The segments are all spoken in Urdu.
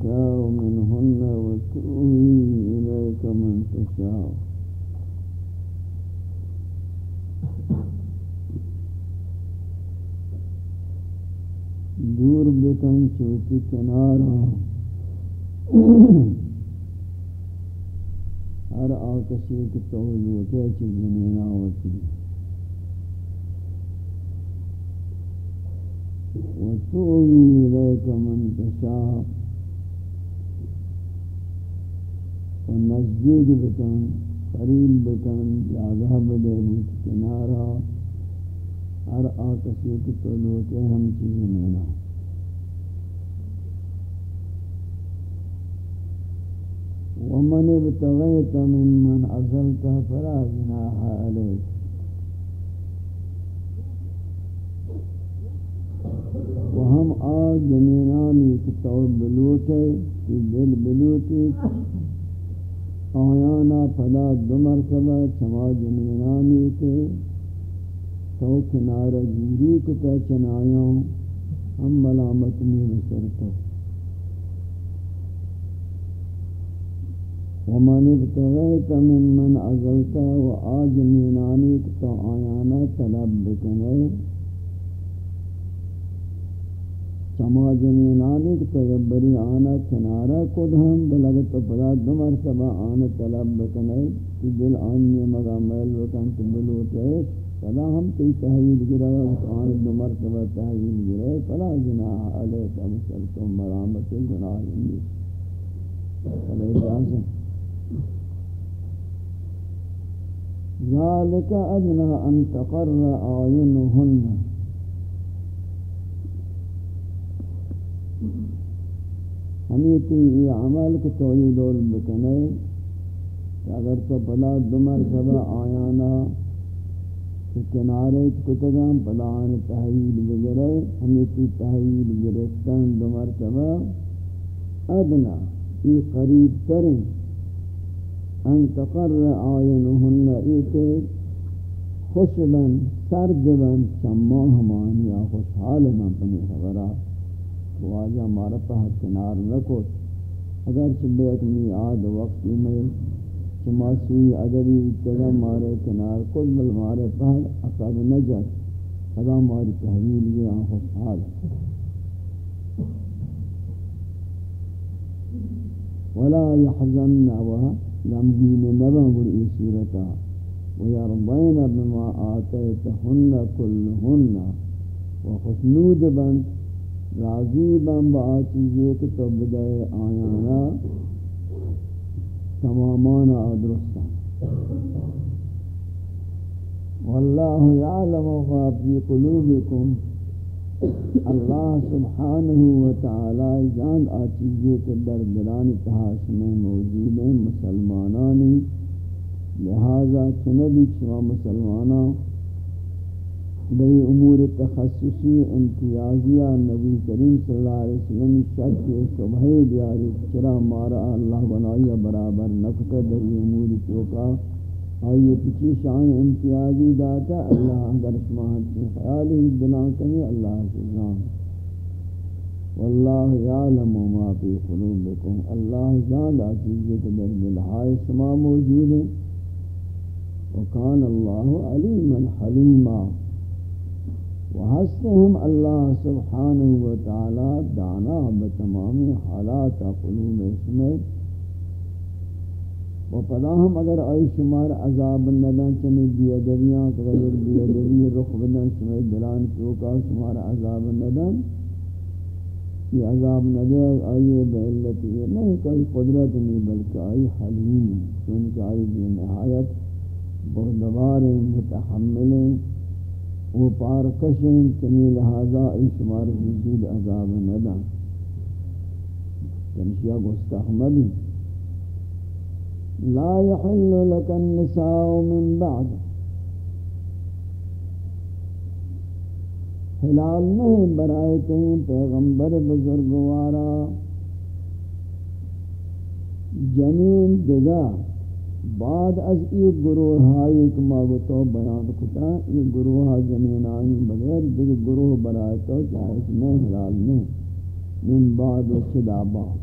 تشاء منهن وتؤوي إليك من تشاء. دور بکن چوتی کنارا. ہر آکسی کی تولوٹے چیز زمینہ ہوتی وتؤوي إليك من تشاء. ونزدیک بکن قریب بکن زیادہ بدے بوت کنارا، ہر آکسی کی طلوتے ہم چیزیں مینا ومن ابتغيت ممن عزلت فلا جناح عليك و ہم آج زمینانی کی طور بلوٹے، کی دل بلوٹی آیانا پدا دو مرتبہ چما زمینانی کے تو کنار جیری کتا چنایاں ہم ملامت میں بسرتا ومن ابتغیت من من عزلتا و آج زمینانی کتا آیانا طلب بکنے۔ سما زمینانی کہ تغبری آنا کنارا کد ہم بلغت پدا دو مرتبہ آنا طلب بکنے کہ دل آنی مگا میل وکن تو بلوٹے فلا ہم تی تحویل گرے آنا دو مرتبہ تحویل گرے فلا جناح علیکہ مسلتو مرامت گناہ ہندی فلا اجازہ ذالک ادنا ان تقر آئینہن ہمیں تو یہ عمل کو تولی دور بکنے کہ اگر تو بلا دمر سبا آیانا کہ کنارے کتگاں بلا آن تحویل بگرے، ہمیں تو تحویل گرفتن دمر سبا ادنا ای قریب تریں ان تقر آینہن ای کہ خوش بن سرد بن سما ہمانی خوشحال من پنی خبرات۔ واجہ ہمارا پہ کنار رکھو اگر چبے اکمی آد وقتی میں چما سوئی ادبی تگا مارے کنار کل بل مارے پہ اقاب نجر خدا ماری تحویل یہ آن خوشحال ولا يحزن ولمجين نبا برئي سورتا۔ ويرضين بما آتيتهن كلهن۔ وخشنود بنت راضی بم با چیزی کہ تو بدے آیانا تمامانا درستا واللہ یعلم ما فی قلوبکم. اللہ سبحانہ وتعالی جان آ چیزی کہ در دلان تحاش میں موجود ہیں مسلمانانی. لہذا چنبی چما مسلمانان بئی امور تخصصی امتیازیہ نبی کریم صلی اللہ علیہ وسلم شک کے شبہ بیاری چرا مارا اللہ بنائی برابر نفق دری امور چوکا آئیے پچی شان امتیازی داتا اللہ اگر شماہت کی خیالی دلان کنی اللہ سبحان واللہ یعلم ما فی قلوبکم اللہ زیادہ چیزیں کہ در دلہائی شما موجود ہیں وکان اللہ علیما حلیما وحسنهم اللہ سبحانہ وتعالی دانا بتمام حالات قلوب اسمت و پداہم اگر آئی شمار عذاب ندن چمی بیادبیاں غیر بیادبی رخ بدن شمی دلان چوکا شمار عذاب ندن، یہ عذاب ندے آئی بعلتی ہے، نہیں کوئی قدرت نہیں، بلکہ آئی حلیم، چونکہ آئی بھی نہایت بردبار متحملیں وہ پار کشن چنی لہذا ای شمار وجود عذاب ندا. یعنی تنشیہ گستحملی لا يحل لك النساء من بعد. حلال نہیں برائے کہیں پیغمبر بزرگوارا. جنین دگا بعد از یہ گروہ ہائی کہ ماغتو بیان کتا یہ گروہ زمین آئی بغیر دیکھ گروہ برائے تو جائز میں حلال نہیں من بعد و صدا بعد؟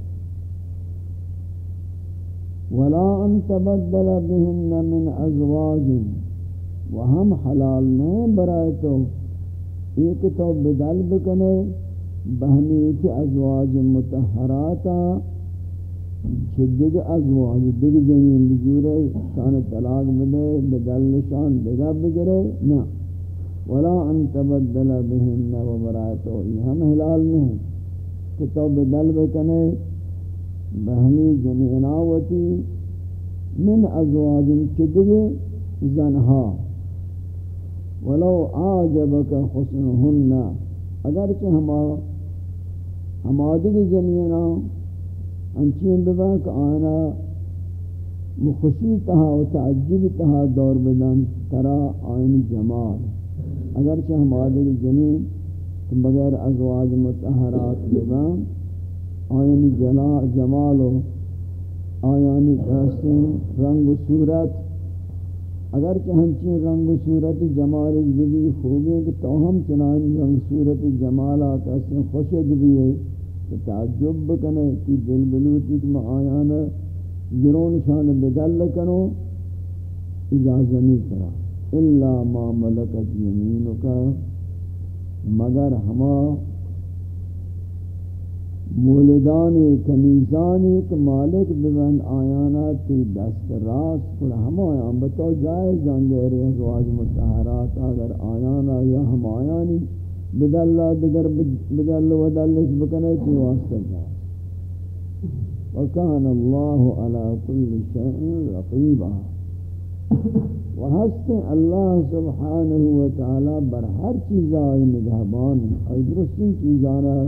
ولا ان تبدل بهن من ازواج وهم حلال نہیں برائے تو. ایک تو بدل بکنے بہمیت ازواج متحراتا دیگ ازواج دیگ زمین بجورے شان طلاق بدے بدل شان دیگا بگرے نا ولا ان تبدل بهن و برائتو یہ ہم حلال نہیں کہ تو بدل بکنے بہنی جمیناوتی من ازواج چدگ زنہا ولو آجبک حسنہن اگرچہ ہما ہما دیگ جمیناوتی انچین ببا کہ آنا مخشی تہا و تعجب تہا دور بدن ترا آئین جمال۔ اگرچہ ہم آدھر جنین، تو بغیر ازواج متحرات ببا آئین جمال و آیانی دستیں رنگ و صورت۔ اگرچہ ہنچین رنگ و صورت جمال بھی خوبی کہ تو ہم چنان رنگ صورت جمالات اسیں خوشد بھی ہے۔ تعجب بکنے کی دل بلوتی کہ آیانا گرون شان بدل کنو اجازہ نہیں کرا۔ الا ما ملکت یمینکا مگر ہما مولدانی کنیزانی کہ مالک بمن آیانا تی دست راست پر ہم آیان بتو جائز جانگے رہے جانگیرے ازواج متحرات، اگر آیانا یا ہم آیانی۔ بدل دگر بدل ودلش بکنے کی واسطہ جا وکان اللہ علی کل شیء رقیبا۔ وحسن اللہ سبحانہ وتعالی بر ہر چیز آئی نگہبان۔ آئی درستی چیزانا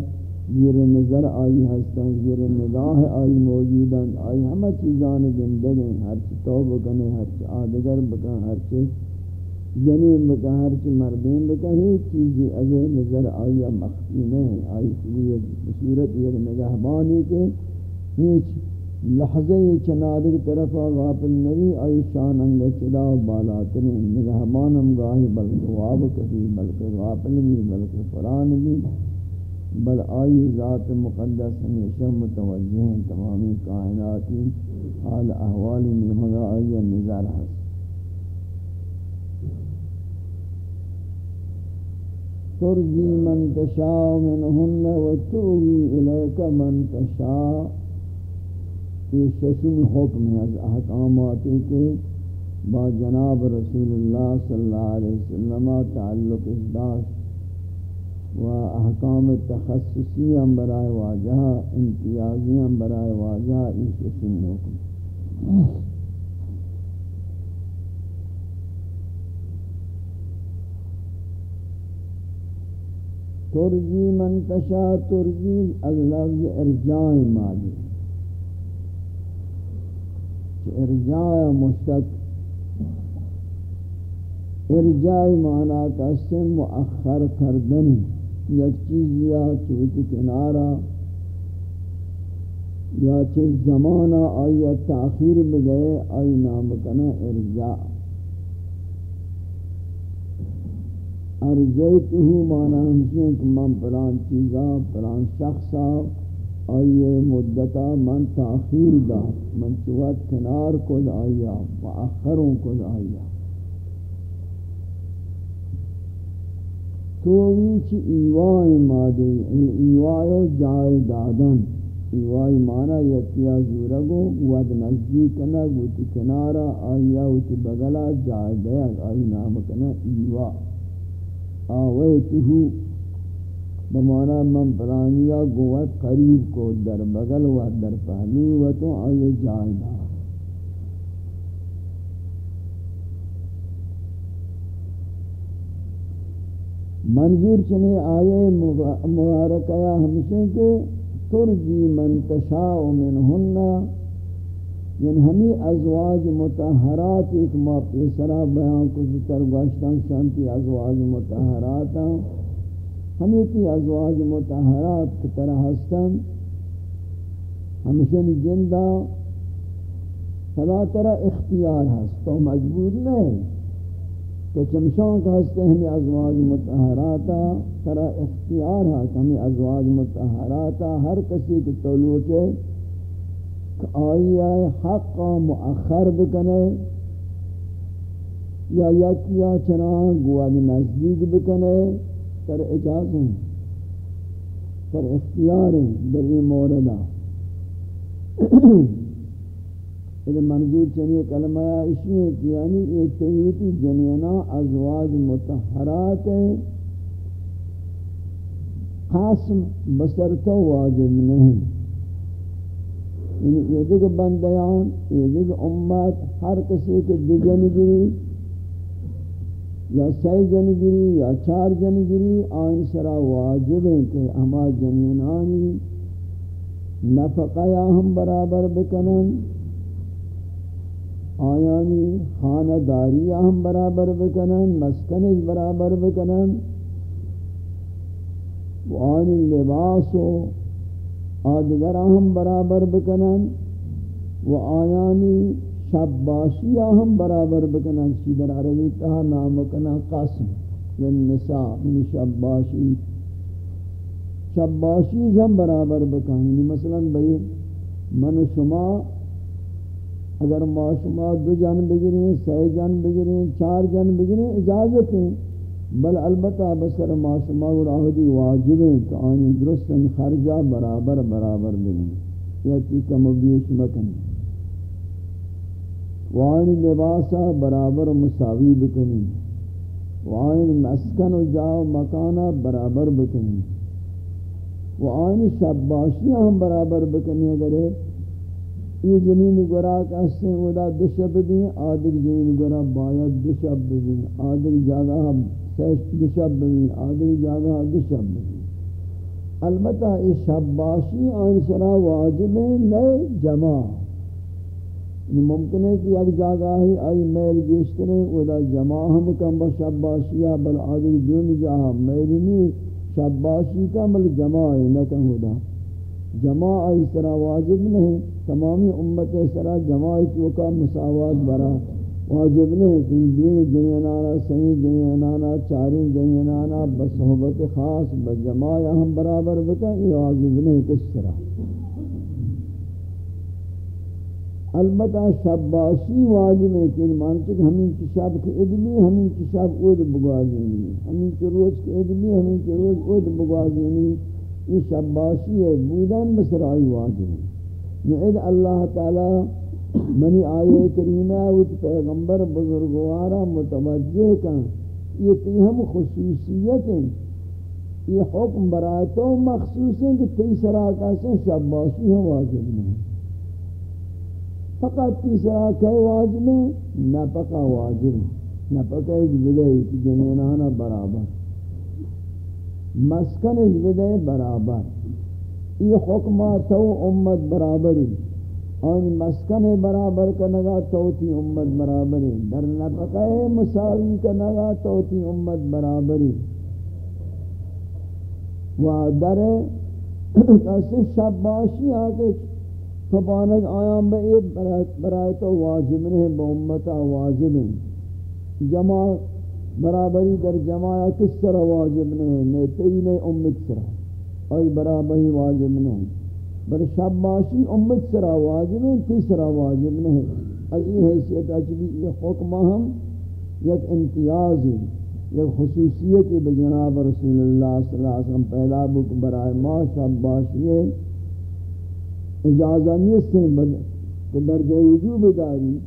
زیر نظر آئی ہستن زیر نگاہ آئی موجودن آئی ہمیں چیزان زندگی ہر چی توبہ کنے، ہر چی آدگر بکن، ہر چی یعنی جنین بکا ہر چی مردین بکا ہی چیزی از نظر آیا مخفی نہیں آئی چیزی بصورت یک نگہبانی کے ہیچ لحظہ چنادر طرف غافل نبی آئی شان انگا چلا و بالاتنی نگہبانم گاہی، بلکہ واب کبھی بلکہ غافل بھی، بلکہ قرآن بھی، بل آئی ذات مقدس ہمیشہ متوجہ ہیں، تمامی کائناتی حال احوالی میں مگا آئی نظر حسن ترجی من تشاء منهن وتوی الیک من تشاء. یہ ششم حکم ہے از احکامات کے با جناب رسول اللہ صلی اللہ علیہ وسلم تعلق ازداش و احکام تخصصی ہم برائے واجہ امتیازی ہم برائے واجہ اس سنوں کو ترجی من تشا ترجی اللفظ ارجاع مالی ارجاع مشتق. ارجاع معنی کا سے مؤخر کردن. یک چیز یا چوت کنارا یا چیز زمانہ آئی تاخیر بگئے آئی نام کنا ارجاع. ارجیتہ مانا ہمشیں کہ من پران چیزا پران شخصا، آئیے مدتا من تاخیر دا، من چوات کنار کد آیا مؤخروں کد آیا تو چی ایوائی مادی، ایوائی جائے دادن، ایوائی مانا یکیا زورگو ود نزدیک کنگ وتی کنارا آیا وتی بگلا جائے دیا آئی نام کنا ایوائی۔ آویتہو بمانا من پرانیا گوت قریب کو در بغل و در پہلو و تو آئے جائدہ۔ منظور چنے آئے مبارکہ ہمشہ کے ترجی من تشاء منہنہ یعنی ہمیں ازواج متحرات ایک ما پیسرا بیان کو ذکر گوشتاں شانتی ازواج متحرات ہمیں تی ازواج متحرات طرح ہستن ہمشن جندہ فلا طرح اختیار ہست تو مجبور نہیں تو چمشان کا ہستے ہمیں ازواج متحراتا طرح اختیار ہست ہمیں ازواج متحراتا ہر کسی کی طلوع کے آئی آئی حق مؤخر بکنے، یا یکیا چنان گواد نزدیک بکنے تر اجاز ہیں تر اختیار ہیں در این موردہ یہ منظور چنی کلمہ اسی ہے کہ یعنی یہ تیوتی جنینا ازواج متحرات ہیں۔ قاسم بسر تو واجب نہیں۔ یعنی یہ دیکھ بندیان یہ دیکھ امت، ہر کسی کے دو جنگری یا سی جنگری یا چار جنگری آئین سرا واجب ہیں کہ ہما جنینانی نفقہ ہم برابر بکنن، آیانی خانداری ہم برابر بکنن مسکنش برابر بکنن وآن لباس و آدگر ہم برابر بکنن و آیانی شباشی ہم برابر بکنن سی در عربی تہا نام کنا قسم للنساء من شباشی شباشی ہم برابر بکنن یعنی مثلا بھئی من شما اگر ما شما دو جن بگیریں سی جن بگیریں چار جن بگیریں اجازت ہیں بل البتہ بسر ما شما راہدی واجب ہیں کہ آنی درست خرجہ برابر برابر بلیں یا کی کم و بیش مکن۔ وآنی لباسا برابر مساوی بکنی۔ وآنی مسکن و جاو مکانا برابر بکنی۔ وآنی شباشی ہم برابر بکنی اگر یہ جنین گورا کہتے ہیں، وہ دا دو شب دیں، آدھر جنین گورا باید دو شب دیں آدھر جاگہ ہم دو شب بھی آدھری جاگہ دو شب بھی البتہ اس شب باشی آن سرا واجب ہے نئے جمع۔ ممکن ہے کہ ایک جاگہ ہی آئی میل گیشترے ودا جمع ہم کم با شب باشی بل آدھری دون جاہا میل نہیں شب باشی کا مل جمع ہے، نہ نکن ہودا جمع آئی سرا واجب نہیں، تمامی امت سرا جمع چوکا مساوات برا۔ واجب نہیں کہ دوی جنینانا سنی جنینانا چاری جنینانا بصحبت خاص بجماع ہم برابر بکن، یہ واجب نہیں کس طرح۔ البتہ شباشی واجب ہے کہ مانتے کہ ہمیں کی شب کے ادلی ہمیں کی شب اود بگوازینی ہمیں کی روز کے ادلی ہمیں کی روز اود بگوازینی یہ شباشی ہے، بودن بسرائی واجب ہے۔ یعنی یہ اللہ تعالی منی آئے کریمہ وچ پیغمبر بزرگوارا متوجہ کن، یہ تی ہم خصوصیت ہیں۔ یہ حکم برائے تو مخصوص ہے کہ تیسرا کیسے شب باشی ہم واجب نہیں۔ فقط تیسرا کہ واجب ہے نہ پکا واجب، نہ پکا اس بدے جنینانا برابر۔ مسکن اس بدے برابر۔ یہ حکمہ تو امت برابری۔ اور مسکن برابر کا نگا توتی امت برابری در نفقہ مساوی کا نگا توتی امت برابری و در کسی شب باشی آکے فبانک آیام بے ایک برای تو واجب نہیں، با امتا واجب ہیں جمع برابری در جمع کس طرح واجب نہیں نہیں تیری نہیں، امت سرا اور برابری واجب نہیں۔ بر شب امت سرا واجب ہیں تیسرا واجب نہیں۔ از یہ حیثیت اجلی یہ حکمہ ہم، یک امتیازی یک خصوصیت بجناب رسول اللہ صلی اللہ علیہ وسلم پیدا بک برائے ما شب باشیے اجازہ نہیں سے کہ درجہ وجوب داری،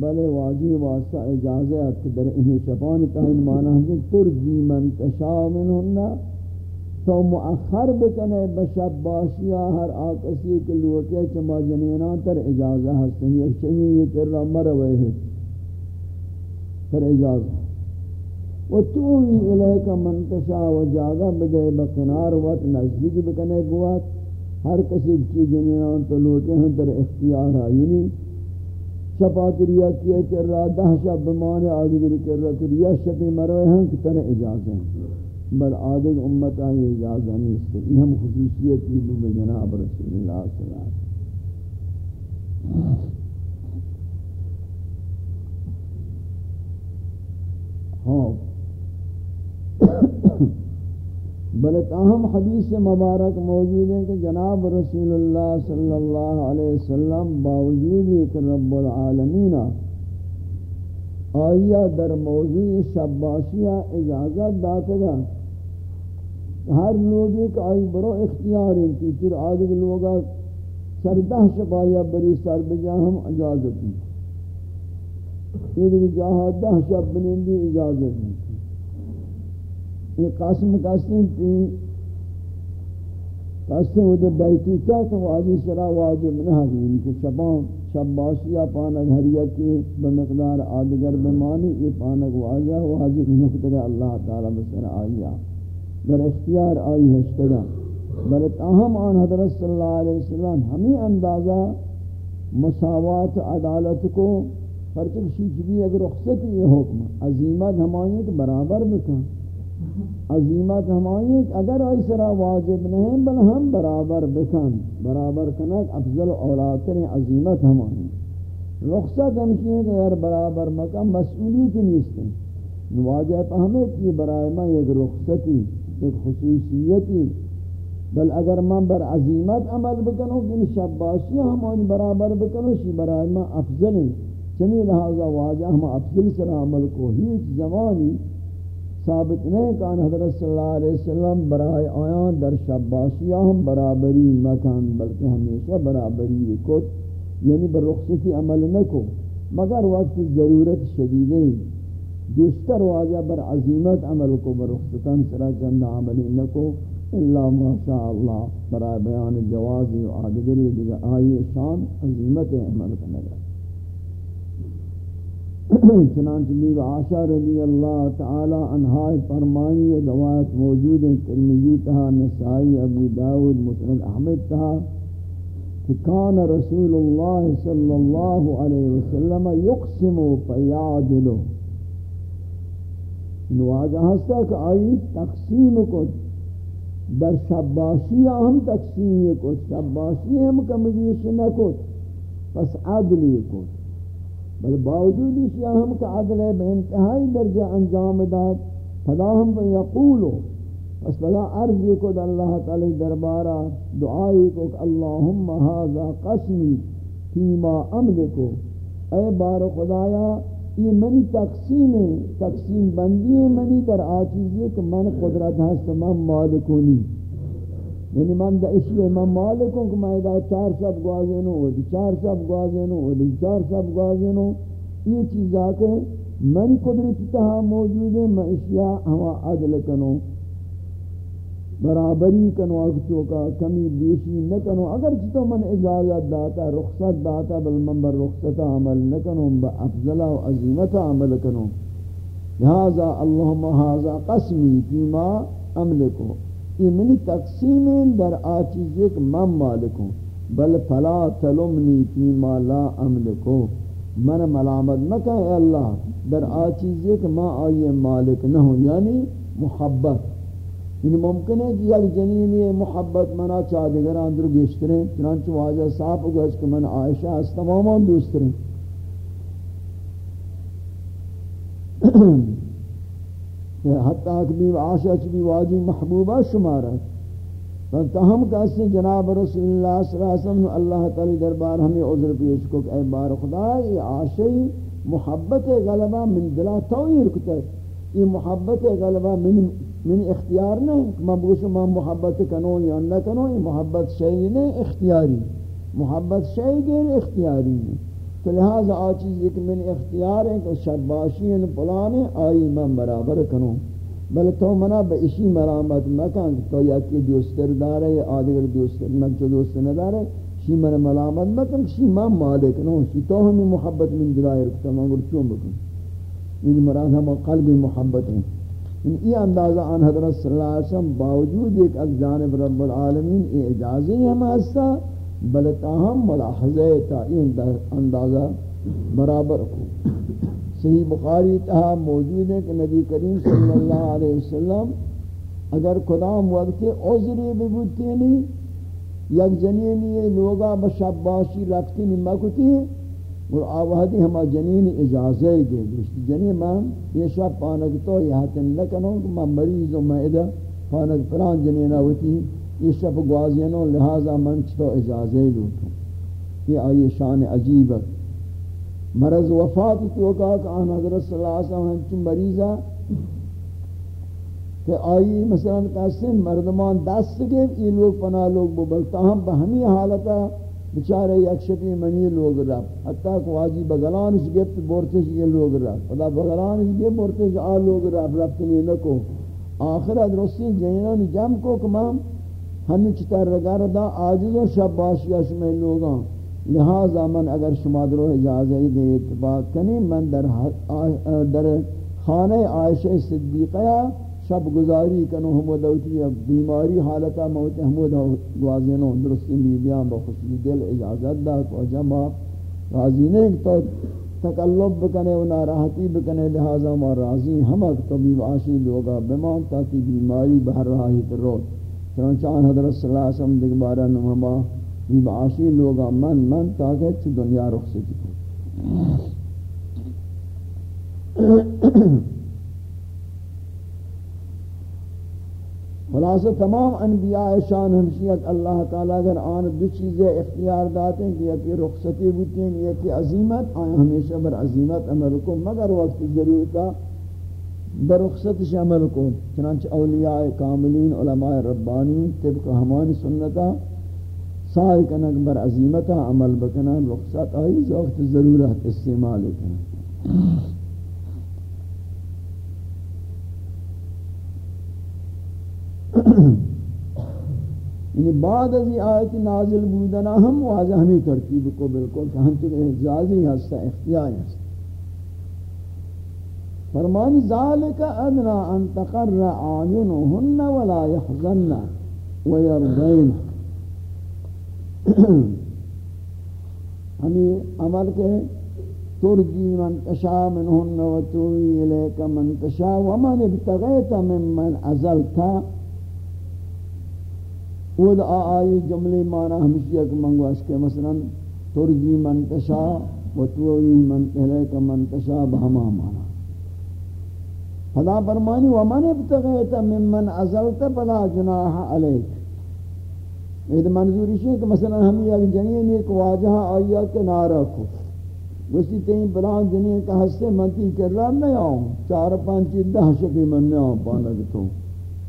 بلے واضح واسطہ اجازت کہ در انہیں شفان تاہین مانا ہم ترجی من تشا منہنہ تو مؤخر بکنے بشب باشیہ ہر آکسی کے لوٹے چما جنینان تر اجازہ ہستن یک چنین یہ کر رہا مروے ہے تر اجازہ و توی الیک منتشا و جاگا بدے بکنار وقت نزدیک بکنے گوات. ہر کسی کی جنینان تو لوٹے ہیں در اختیار ہے یعنی شپات ریا کر رہا دہ شب بمانے آدھگر کر رہا تو ریا شپی مروے ہیں کہ تر اجازیں بل آدھگ امت آئی اجازہ نہیں اس یہ ہم خصوصیت کی دو بجناب رسول اللہ صلی اللہ علیہ وسلم. ہاں. بلکہ اہم حدیث مبارک موجود ہے کہ جناب رسول اللہ صلی اللہ علیہ وسلم باوجود کہ رب العالمین آیا در موضوع شباشیہ اجازت داتا گا ہر لوگ ایک آئی برو اختیار ہیں کہ پھر آدھے لوگا سردہ شبایا بری سر بجا ہم اجازت ہیں۔ یہ جہاں دہ شب بنندی اجازت ہیں۔ یہ قاسم قاسم کی قاسم ودے بیتی کیا تو واجی سرا واجب نہ ہے ان کے شبان شباشیا پانک ہریت کی بمقدار آدگر بمانی، یہ پانک واجہ واجب نہ اللہ تعالی بسر آئیا در اختیار آئی ہشتگا بل تاہم آن حضرت صلی اللہ علیہ وسلم ہمیں اندازہ مساوات عدالت کو فرچک شیچ بھی اگر رخصت یہ حکم عظیمت ہمائیں تو برابر بکن. عظیمت ہمائی اگر ایسرا واجب نہیں، بل ہم برابر بکن. برابر کنک افضل اولاد عظیمت ہمائی رخصت ہمشی ہے کہ اگر برابر مکم مسئولیت نیستے. واجب ہمیں کی برائے میں ایک رخصتی ایک خصوصیتی، بل اگر من بر عظیمت عمل بکنو کہ یعنی شباشی ہم برابر بکنو شی برائے میں افضل ہیں چنی لہذا واجہ ہم افضل سر عمل کو ہیچ زمانی ثابت نہیں کہ حضرت صلی اللہ علیہ وسلم برائے آیان در شباسیہ ہم برابری مکان بلکہ ہمیشہ برابری کو یعنی بر رخصتی عمل نہ کو مگر وقت ضرورت شدید بیشتر واجہ بر عظیمت عمل کو، بر رخصتان سرا چند عملی نہ کو اللہ ما شاء اللہ برائے بیان جوازی و آدگری دیگر آئی شان عظیمت عمل کرنے گا چنانچہ بیو عاشا رضی اللہ تعالی عنہ فرمائی، روایت موجود ہے، ترمذی تہا نسائی، ابو داود، مسند احمد تہا کہ رسول اللہ صلی اللہ علیہ وسلم یقسم فیعدل نواجہ ہستا کہ آئی تقسیم کو در شباشی ہم تقسیم کو شباشی ہم کمزیش نہ کو پس عدلی کو بل باوجود اس ہم کا عدل ہے بے انتہائی درجہ انجام داد، فلا ہم کو یقولو۔ پس فلا عرض کو اللہ تعالی دربارہ، دعائی کو کہ اللہم هذا قسمی فیما املکو۔ اے بار خدایا یہ منی تقسیم ہے تقسیم بندی ہے منی در آچیز یہ کہ من قدرت ہست، من مالکونی۔ یعنی من دا اشیاء من مالکوں کہ میں دا چار سب گوازینوں و دی، چار سب گوازینوں و دی، چار سب گوازینوں یہ چیز آکے من قدرت تہا موجود ہے میں اشیاء ہوا عدل کنوں برابری کنو اگتو کا کمی بیشی نکنو. اگر چطو من اجازت داتا، رخصت داتا، بل من بر رخصت عمل نکنو با افضل و عظیمت عمل کنو. لہذا اللہم حاضا قسمی فیما عملکو یہ منی تقسیم در آچیز ایک من مالکو. بل فلا تلمنی فیما لا عملکو من ملامت مکہ اے اللہ، در آچیز ایک ما آئی مالک نہ ہوں یعنی محبت یعنی ممکن ہے کہ یعنی یک جنینی محبت منا چاہ اندر گیشتریں چنانچہ واضح صاحب کو اس کہ من عائشہ اس تمامان دوستریں۔ حتیٰ کہ بھی عائشہ چلی واجی محبوبہ شمارت تاہم کہتے ہیں جناب رسول اللہ صلی اللہ علیہ وسلم، اللہ تعالی دربار ہمیں عذر پیش کو کہ اے بار خدا، یہ عاشقی محبت غلبہ من دلہ تویر کتا ہے۔ یہ محبت غلبہ من من اختیار نہیں. کہ میں بوشو میں محبت کنون یا نہ کنون یہ محبت شئی نہیں، اختیاری. محبت شئی گیر اختیاری نہیں. تو لہذا آ چیز ایک من اختیار ہے کہ شباشی ان پلانے آئی میں برابر کنوں. بل تو منا با اسی مرامت مکن، تو یکی دوستر دارے یا آدگر دوستر نکچو دوستر ندارے شی من ملامت مکن، شی من مالک نو شی تو ہمیں محبت من دلائی رکھتا میں گر چون بکن یہ مراد ہم قلب محبت ہیں۔ یعنی یہ اندازہ آن حضرت صلی اللہ علیہ وسلم باوجود ایک از جانب رب العالمین یہ اجازی ہم ہستا بل تاہم ملاحظہ تا اندازہ برابر کو۔ صحیح بخاری تہا موجود ہے کہ نبی کریم صلی اللہ علیہ وسلم اگر قدام وقت عذری ببودتی نہیں یک جنینی لوگا بشباشی رکھتی نمکتی اور آوہدی ہما جنین اجازہ دے گشتی جنین من یہ شب پانک تو یہتن لکنوں کہ میں مریض و میں ادھا پانک پران جنین ہوتی یہ شب گوازینوں لہذا من چھتو اجازہ لوٹوں یہ آئی شان عجیب۔ ہے مرض وفات تو کہا کہ آن حضرت صلی اللہ علیہ وسلم ہم مریضا۔ کہ آئی مثلا کہتے ہیں مردمان دست گئے، یہ لوگ پناہ لوگ ببلتا ہم بہمی حالتا ہے بیچارے یک شپی منی لوگ رب حتیٰ کہ واجی بغلانش گفت بورتش یہ لوگ رب خدا بغلانش گفت بورتش آ لوگ رب رب تنی نکو آخر ادرسی جینان جم کو کمام ہمیں چتر رگر دا آجز و شب باشی شمی لوگاں۔ لہذا من اگر شما درو اجازہ دے اتباق کنی من در, در خانہ عائشہ صدیقہ شب گزاری کنو ہمو دوتی بیماری حالتا موت ہمو دو گوازینو درستی بیان با خوشی دل اجازت دا تو جمع راضی نہیں تو تکلب بکنے و ناراحتی بکنے، لہذا ما راضی ہمک تو بیو عاشی لوگا بمان تاکی بیماری بہر راہی کر رو۔ چنانچان حضرت صلی اللہ علیہ وسلم دیکھ بارا نمہما بیو عاشی لوگا من من تاکہ چھ دنیا رخ سے خلاصہ تمام انبیاء شان ہمشیت اللہ تعالی اگر آن دو چیزیں اختیار داتے ہیں کہ یکی رخصتی بوتی ہیں یکی عظیمت، آیا ہمیشہ بر عظیمت عمل کو مگر وقت ضرورتا بر رخصت عمل کو چنانچہ اولیاء کاملین، علماء ربانی طبق ہمانی سنتا، سائے کنک بر عظیمتا عمل بکنا رخصت آئی وقت ضرورت استعمال کرنا یعنی بعد از یہ آیت نازل بودنا ہم واضح ہمیں ترتیب کو بالکل کہ ہم تو احجازی ہستا اختیار ہستا فرمانی ذالک ادنا ان تقر آیونهن ولا يحزن ويرضين ہمیں عمل کے ترجی من تشاء منهن وتوي اليك من تشاء ومن ابتغيت ممن ازلت خود آئی جملے مانا ہمشیہ کہ منگواش کے مثلا ترجی منتشا و توی توئی منتحلیک منتشا بہما مانا فلا فرمانی ومن ابتغیت ممن ازلت فلا جناح علیک۔ یہ منظور ہے کہ مثلا ہم یک جنین ایک واجہ آیا کے نارا کو۔ وسی تین بلان جنین کا حصے منتی کر رہا نہیں آؤں۔ چار پانچ دہ شکی من نہیں آؤں پانا تو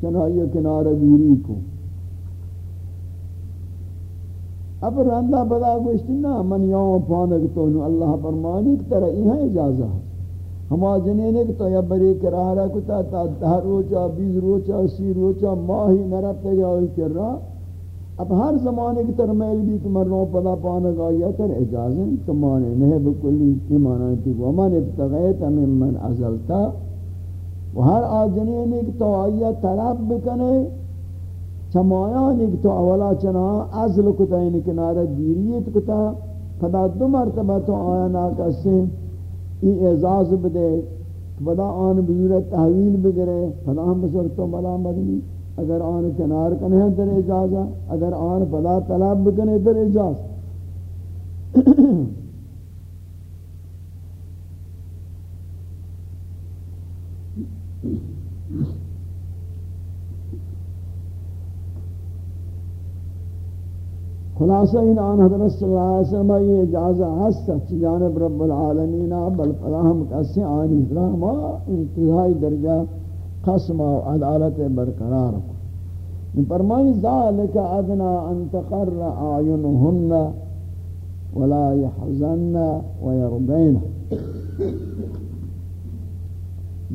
چنائیہ کنارہ گیری کو۔ اب رندہ بدا گوشتی نا، من یوم پانک تو نو اللہ فرمانی کی طرح یہ اجازہ ہما جنینے کہ تو یا بری کرا رہا کتا، تا دہ روچا، بیز روچا سی روچا، ماہی نرفتے گیا ہوئی کر رہا اب ہر زمانے کی ترمیل بھی کہ مرنوں پدا پانا گا یا تر اجازن تو نہیں بکلی ایمانا تھی ومن ابتغیت من من ازلتا۔ و ہر آجنینے کہ تو آیا طلب بکنے چمایانی کہ تو اولا چنا ازل کتا یعنی کنارہ گیریت کتا پدا دو مرتبہ تو آیا ناکا ای اعزاز بدے بدا آن بزرگ تحویل بگرے فدا ہم بسر تو بلا مدنی، اگر آن کنار کنے در اجازہ اگر آن بدا طلب بکنے در اجاز خلاصہ إن آن حضرت صلی اللہ علیہ وسلم یہ اجازہ ہستا جانب رب العالمین بل فلاہم کسی آنی و انتہائی درجہ قسم و عدالت برقرار کو۔ فرمائی ذالک ادنا ان تقر آئینہن ولا يحزن ويرضين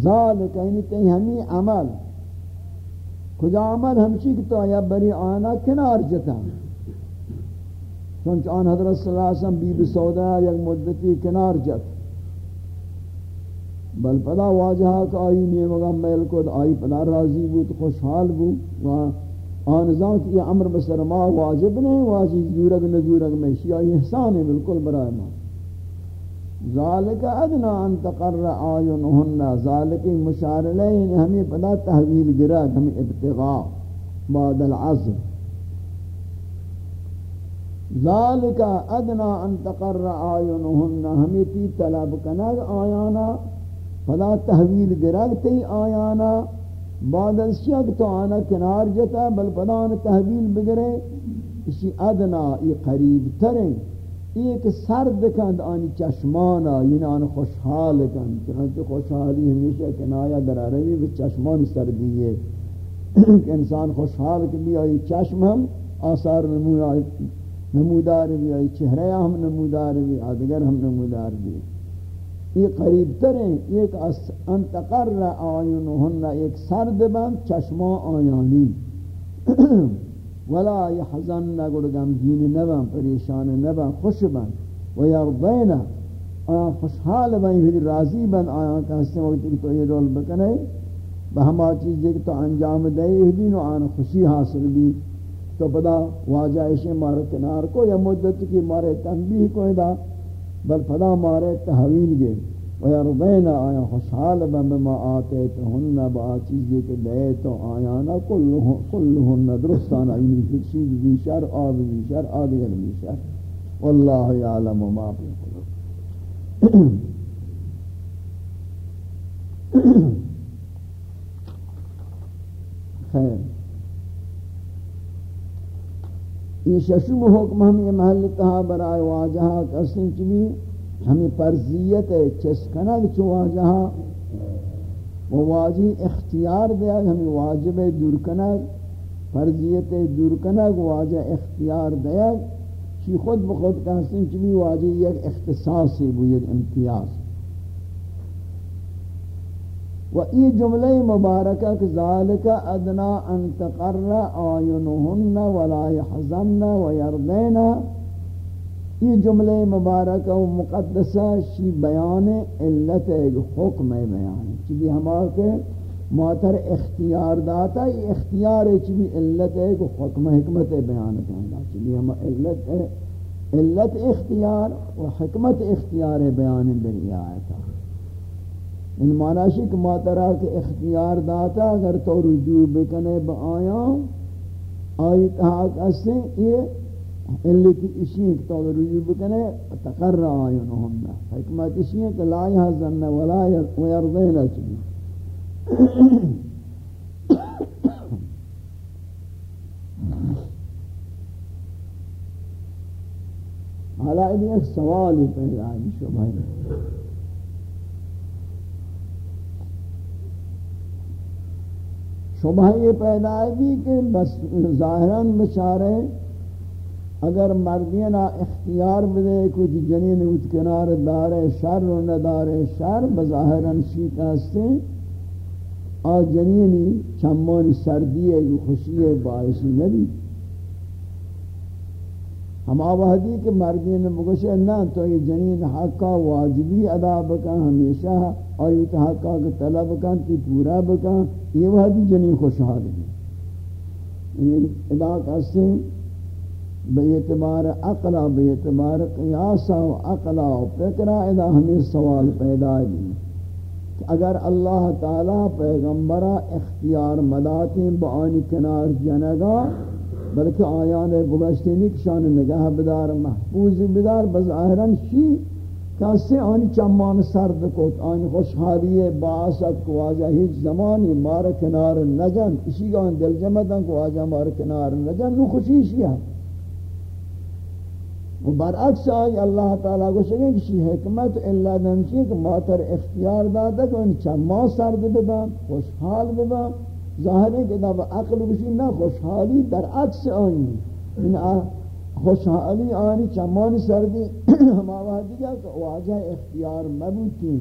ذالک یعنی تی ہمی عمل۔ کجا عمل ہمچی کتا یا بری آنا کنار جتا چونچہ آن حضرت صلی اللہ علیہ وسلم بی بی سودا یک مدتی کنار جت بل پدا واجہا کہ آئی نیمگا میل کو آئی پدا راضی بود، خوشحال بود و آن زان کہ یہ عمر بسر ما واجب نہیں واجب زورگ نزورگ میں شیعی احسان ہے بالکل برای ما. ذالک ادنا ان تقر آئینہن ذالک مشار لین ہمیں پدا تحویل گرا ہمیں ابتغاء، بعد العصر ذالک ادنا ان تقر آئینہن ہمیں تی طلب کنگ آیانا، فلا تحویل گرگ تی آیانا، بعد از شک تو آنا کنار جتا، بل پدان تحویل بگرے، اسی ادنا یہ قریب تریں ایک سرد کند، آنی چشمانا یعنی آن خوشحال کند، چنانچہ خوشحالی ہمیشہ کنایا در عربی بھی چشمان سردی ہے کہ انسان خوشحال کہ بھی آئی چشم ہم، آثار نمونہ نمودار بھی آئی، چہرے ہم نمودار بھی، آدگر ہم نمودار بھی۔ یہ قریب تریں ایک انتقر آئینہن ایک سرد بند چشما آیانی۔ ولا یحزن نگوڑ گمگین نبن پریشان نبن خوش بند و یرضین آیا خوشحال بند پھر یعنی راضی بند آیا کہستے وقت کہ تو یہ رول بکنے بہما چیز کہ تو انجام دے بھی آن خوشی حاصل بھی تو پدا واجہ ایشے مارے کنار کو یا مدت کی مارے تنبیح کو ادا بل پدا مارے تحویل گے۔ ویرضین آیا خوشحال بما آتیتہن با چیزی کے دے تو آیانا کلہن درستانا یعنی فکشید بھی شر، آب بھی شر آدگر بھی شر۔ واللہ یعلم ما فی قلوب۔ خیر۔ یہ ششم حکم ہم یہ محل تہا برائے واجہا کسن چبی ہمیں پرزیت ہے چسکنگ چو واجہا وہ واجی اختیار دیا ہمیں واجب دور کنگ فرضیت دور کنگ واجہ اختیار دیا چی خود بخود کہسن چبی واجی یک اختصاصی بود امتیاز۔ و ای جملہ مبارکہ کہ ذالک ادنا ان تقر آینہن ولا يحزن ويرضین یہ جملہ مبارکہ و مقدسہ شی بیان علت ایک حکم بیان. چلی ہمارا کہ ماتر اختیار داتا یہ اختیار ہے چلی علت ایک حکم، حکمت بیان کرنا. چلی ہم علت علت اختیار و حکمت اختیار بیان در آیتا ان معنی کہ ماترا کے اختیار داتا اگر تو رجوع بکنے با آیا آئی تحاق اسے یہ علت اسی ایک تو رجوع بکنے تقر آئین ہم حکمت اسی ہے کہ لا یحزن ولا یرضین چلی حالا ایک سوالی پیدا ہے، شبہ شبہ یہ پیدا ہے بھی کہ بس ظاہراً بچارے اگر مردینا اختیار بدے، کچھ جنین اوت کنار دارے، شر و ندارے، شر بظاہرن شیط ہستے، آ جنینی چمان سردی ہے خوشی باعث نبی ہم آوہدی کہ مردین بگوشے نہ تو یہ جنین حقا واجبی ادا بکا ہمیشہ اور یہ حقا کہ طلب کن تی پورا بکا یہ وحدی جنین خوشحال ہے یعنی ادا کسے بے اعتبار عقلا بے اعتبار قیاسا و عقلا و فکرہ ادا ہمیں سوال پیدا ہے اگر اللہ تعالی پیغمبرہ اختیار مداتیں بآنی کنار جنگا، بلکہ آیان گوشتی نہیں کشان نگاہ بدار، محفوظ بدار بظاہران شی کسی آنی چمان سرد کت آنی خوشحالی باعثت کو آجا ہیچ زمانی مار کنار نجن اسی گا دل جمدن کو آجا مار کنار نجن نو خوشی شی ہے و برعکس آئی اللہ تعالیٰ کو سکے کسی حکمت اللہ دنچی کہ ماتر اختیار دادا کہ ان چما سرد ببا خوشحال ببا ظاہر ہے کہ جب عقل بشی نہ خوشحالی در عکس آئی ان خوشحالی آنی چمان سردی ہم آوازی گا کہ واجہ اختیار مبوتی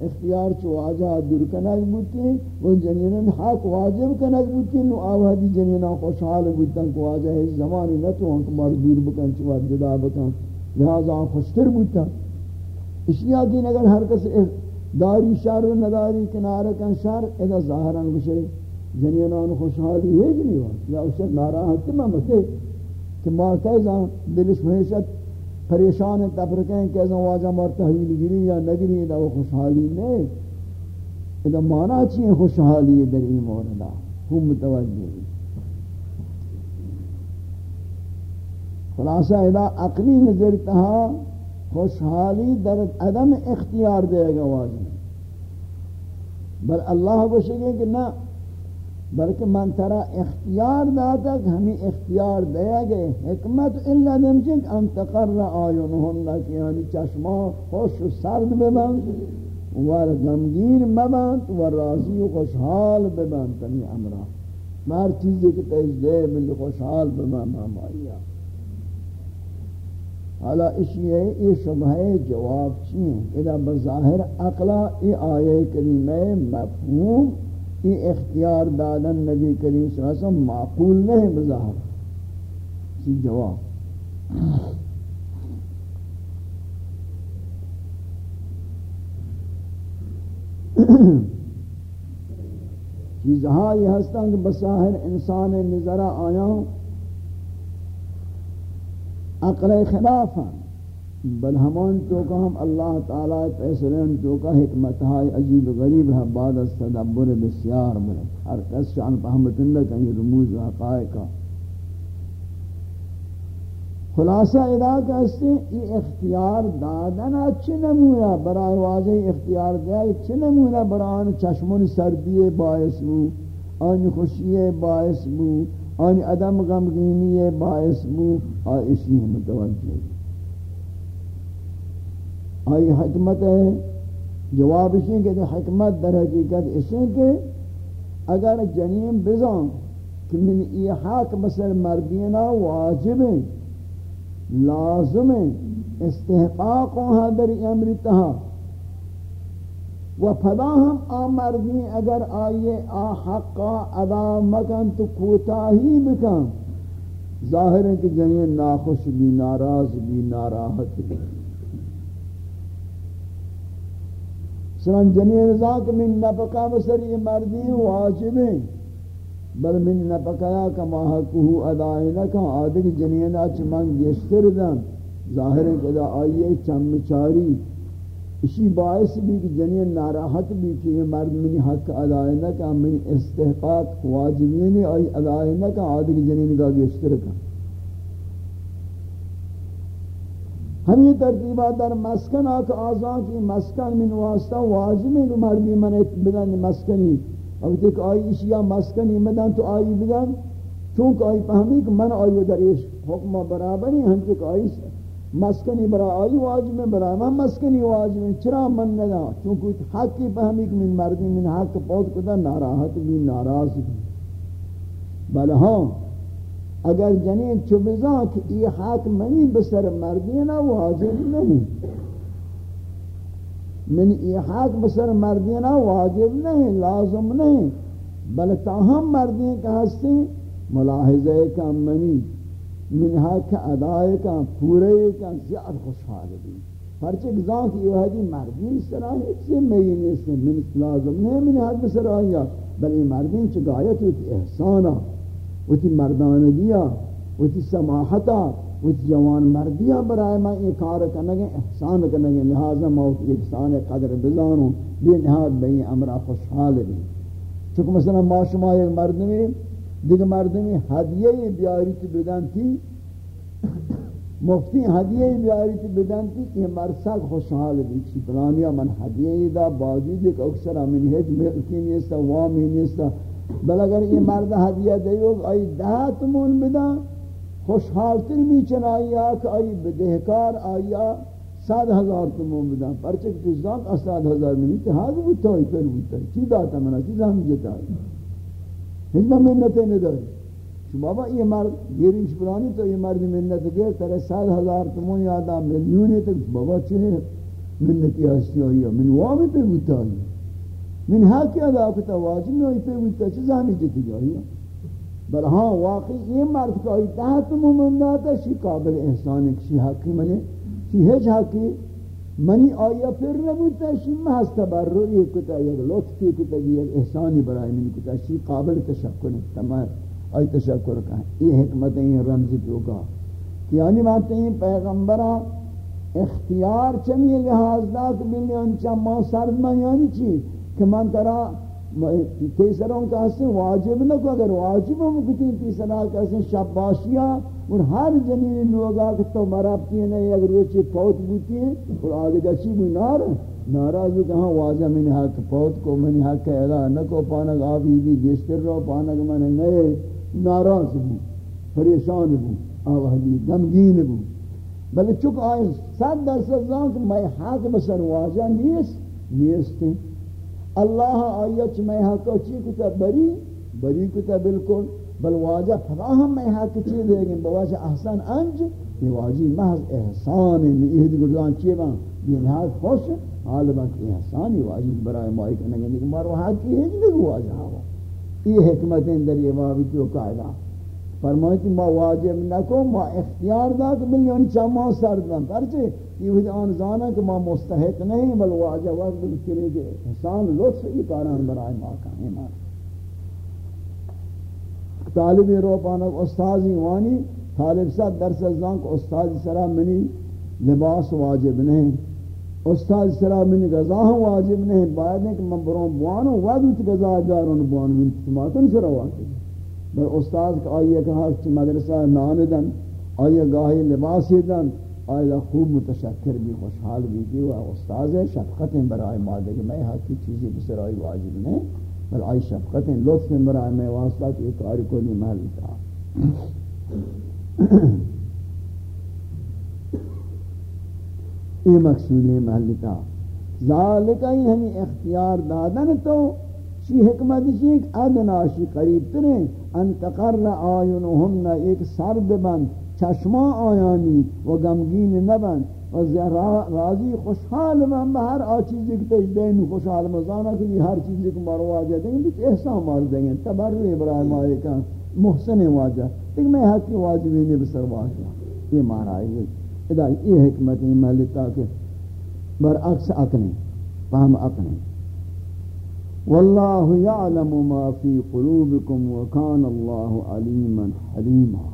اختیار چو واجہ دور کنک بوتی وہ جنینن حق واجب کنک بوتی نو آوازی جنینن خوشحال بوتن کہ واجہ اس زمانی نتو ہنک مار دور بکن، چو جدا بکن. لہذا خوشتر بوتن اس لیے کہ اگر ہر کس داری شر و نداری کنارکن شر اذا ظاہران گشے جنینان خوشحالی ہے جنی وقت یا اسے ناراحت میں مسے کہ مار کیسا دلش محشت پریشان تفرقیں کیسا واجہ مار تحویل گری یا نگری دا وہ خوشحالی نہیں۔ اذا مانا چیئے خوشحالی در این موردہ ہم متوجہ خلاصہ اذا عقلی نظر تہا خوشحالی در عدم اختیار دے گا واجہ۔ بل اللہ کو شکے کہ نہ بلکہ من ترا اختیار داتا کہ ہمیں اختیار دیا گئے حکمت اللہ نمچن ان تقر آیونہن کہ یعنی چشمہ خوش و سرد ببند ور غمگین مبند و راضی و خوشحال ببند تنی امرہ ہر چیزی کہ تیج دے ملی خوشحال ببند ہماریا حالا اسی ہے یہ شبہ جواب چیئے؟ اذا بظاہر اقلا یہ آیے کریمہ مفہوم یہ اختیار دادن نبی کریم صلی اللہ علیہ وسلم معقول نہیں بظاہر اسی جواب۔ چیزہاں یہ ہستا کہ بظاہر انسان نظرہ آیا عقل خلافہ بل ہمان تو کہ ہم اللہ تعالی فیصلیں تو کہ حکمت ہے عجیب غریب ہے، بعد از تدبر بسیار بلے ہر کس شان فهمت نہ کہ رموز و حقائق۔ خلاصہ ادا کہتے یہ اختیار دادن اچھے نمونہ برای واضح اختیار دیا اچھے نمونہ برای چشمون سردی باعث بو، آن خوشی باعث بو، آن عدم غمگینی باعث بو، آن اسی متوجہ۔ آئی حکمت ہے۔ جواب اسی کہ حکمت در حقیقت اسی کہ اگر جنین بزان کہ من ای حق مثل مردینا واجب لازم استحقاق ہاں در امر تہا۔ و پدا ہم آ اگر آئیے، آ حقا ادا مکن تو کوتاہی بکن۔ ظاہر ہے کہ جنین ناخوش بھی ناراض بھی ناراحت۔ بھی سنان جنین ذاک من نپکا بسری مردی واجب ہے بل من نپکایا کما حقوہ ادائی نکا. آدھگ جنین اچ من گشتر دن. ظاہر ہے کہ آئیے چم چاری. اسی باعث بھی کہ جنین ناراحت بھی کہ یہ مرد منی حق ادائی نکا، من استحقاق واجبین آئی ادائی نکا. آدھگ جنین کا گشتر کن. ہم یہ ترتیبات در مسکن آکھ آزان کی مسکن من واسطہ واجب ہے کہ مردی من بدن مسکنی وقت ایک آئی اشیاء مسکنی مدن تو آئی بدن چونکہ آئی پہمی کہ من آئی در ایش حکم برابری ہم چونکہ آئی مسکنی برا آئی واجب ہے برا من مسکنی واجب ہے چرا من ندا چونکہ حقی پہمی کہ من مردی من حق پوت کتا ناراحت بھی ناراض بھی بل ہاں اگر جنین چو بزان که ای حق منی بسر مردی نه واجب نہیں من ای حق بسر مردی نه واجب نہیں لازم نہیں بل تاہم مردی که هستی ملاحظه کم منی. من حق ادای کم پوره کم زیاد خوشحال بی. پرچه بزان که یوهدی مردی سراحت سے مئی نیست. من لازم نہیں من حق بسر آیا. بل ای مردین چه گایت احسانا. وتی مردانگیا، وتی سماحتا، وتی جوان مردیا برای ما یہ کار کرنگے احسان کرنگے لہذا موت احسان قدر بزانو بے نہاد بئی امرہ خوشحال بھی۔ چونکہ مثلا ما شما ایک مرد میں دیکھ مرد میں بیاری تو بدن تھی، مفتی ہدیہ بیاری تو بدن تھی کہ مرسک خوشحال بھی چی من ہدیہ دا باوجود ایک اکثر امین ہے ملکی نیستا وامی نیستا بل اگر یہ مرد ہدیہ دیو آئی دہ تمون بدا خوشحال تر بھی چنائی کہ آئی بدہکار آیا سات ہزار تمون بدا پرچک تجزان کا سات ہزار منی تحاق بوتا ہوئی پر بوتا ہے چی داتا منا چی زہم جتا جی ہے ہجمہ منتیں نداری۔ کہ بابا یہ مرد گیریش پرانی تو یہ مرد منت گیر، ترے سات ہزار تمون یادا ملیونی تک بابا چھے منتی آستی ہوئی من وامی پر بوتا ہوئی من حق ادا کتا واجب نہیں پہ وچ زانی جتی گئی بل ہاں واقعی یہ مرد کا تحت مومندات ہے شی قابل احسان کسی حقی منی؟ شی ہج حقی؟ منی آیا پھر نبوتا شی محض تبرعی کتا یک لطفی کتا یک احسانی برای منی کتا؟ شی قابل تشکر تمام. آئی تشکر کہیں یہ حکمت ہیں رمزی توکا یعنی بات ہیں پیغمبرہ اختیار چمی لحاظ دا کہ بلی انچا ما سرد من یعنی چیز کہ من ترا تیسروں کا حسن واجب نہ کو اگر واجب ہم کتی تیسرا کا حسن شباشیاں اور ہر جنین لوگا کہ تو مرابتی نہیں، اگر روچے پوت بوتی ہیں اور آدھے گا چی بھی نار، ناراض کہاں واجہ میں نے حق پوت کو، میں نے حق ادا نہ کو پانک آبی بھی گشتر رہو، پانک میں نے نئے ناراض ہوں، پریشان ہوں آوہدی غمگین ہوں۔ بلے چک آئے سات درصد زان کہ میں حق بسر واجہ نیست نیست ہیں اللہ آیت میں ہاں حق چی کتا بری بری کتا بالکل، بل واجہ فراہم میں ہاں حق چی دے گئے بواجہ احسان انج، یہ واجی محض احسان یہ گردان چی بان یہ نحاظ خوش حال بان احسان ہاں یہ واجی برای مائی کرنے گئے لیکن مارو حق کی ہج بھی واجہ ہوا۔ یہ حکمت اندر یہ بابی کیوں قائدہ۔ فرمائیتی ما واجب نکو ما اختیار دا کہ ملیون چاما سر دن پرچے یہ وجہ آن زانا کہ ما مستحق نہیں بل واجب وقت بکرے کہ حسان لطف ای کاران برائے ما کہیں مار طالبی رو پانک استازی وانی طالب صاحب درس ازان کو استازی سرا منی لباس واجب نہیں استاذ سرا منی غذا واجب نہیں باید ہے کہ من برون بوانو وادو چی غذا جارون بوانو من تماتن سرا واجب بل استاد کا آئیے کہا کہ مدرسہ نان دن آئیے گاہی لباسی دن آئیے خوب متشکر بھی خوشحال بھی کی وہ استاد ہے شفقتیں برائے مادے کہ میں حق کی چیزیں بسر آئی واجب نہیں بل آئی شفقتیں لطف برائے میں واسطہ کہ ایک آری کو نہیں محل تھا یہ مقصود ہے محل تھا ذالکہ ہی ہمیں اختیار دادن تو شی حکمت شی ایک ادنا شی قریب ترین ان تقر آینهن ایک سرد بند چشما آیانی و غمگین نبند و راضی، خوشحال من به هر آچیزی که تجدین خوشحال مزانا کہ یہ ہر چیزی کہ مارو واجہ دیں گے احسان مار دیں گے تبرع ابراہیم آئے کا محسن واجہ لیکن میں حق کی واجبی نے بسر واجہ یہ معنی ہے ادا یہ حکمت ہے ملتا کہ برعکس اقنے فهم اقنے واللہ یعلم ما فی قلوبکم وکان اللہ علیما حلیما.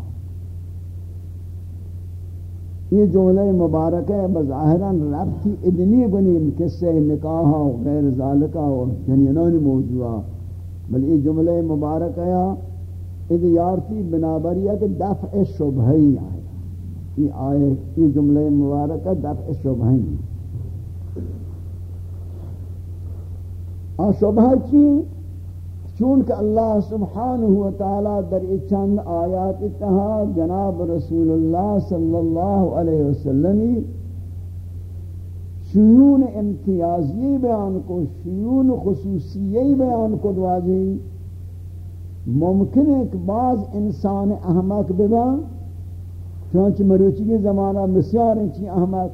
یہ جملہ مبارک ہے بظاہراً ربطی ادنی بنی قصہ نکاح و غیر ذالکہ و جنینان موضوعہ بل یہ جملہ مبارک ہے اد یارتی بنابریہ بنابریت دفع شبہی آئے یہ آئے یہ جملہ مبارک ہے دفع شبہی ہاں، شبہ چی چونکہ اللہ سبحانہ وتعالی در چند آیات اتہا، جناب رسول اللہ صلی اللہ علیہ وسلم، شیون امتیازی بیان کو، شیون خصوصی بیان کو دواجی. ممکن ہے کہ بعض انسان احمق ببا چونچہ مروچی کے زمانہ مسیار انچی احمق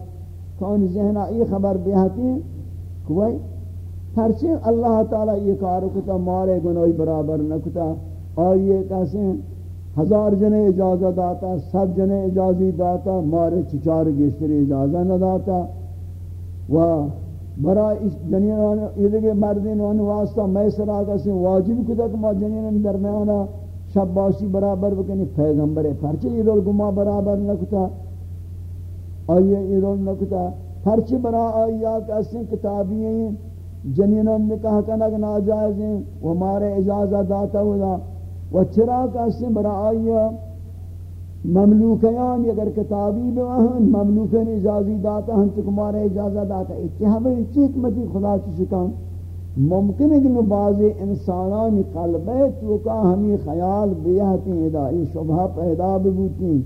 کون ذہنہ یہ خبر بیہتی ہے کوئی اللہ تعالیٰ یہ کارو کتا، مارے گنوی برابر نکتا اور یہ کہتے ہیں؟ ہزار جنے اجازت داتا سب جنے اجازی داتا، مارے چچار گشتر اجازت نہ داتا۔ و برای اس جنینان یہ مردین وان واسطہ میں سرا کسی واجب کتا کہ ما جنینان درمیانا شب باشی برابر بکنی، پیغمبر پرچہ یہ گما برابر نکتا آئیے یہ رول نکتا پرچہ برا آئیہ کسی کتابی ہیں۔ جنینان نکاح کنک ناجائز ہیں وہ مارے اجازت داتا ہوا و چرا کسی برا آئیہ مملوکیان اگر کتابی بہن، مملوکین اجازی داتا ہم چکمارے اجازہ داتا. اتحابی اچھی حکمتی خدا کی شکان ممکن ہے کہ بعض انسانان قلبے چوکا ہمیں خیال بیہتی ہیں یہ شبہ پیدا ببوتی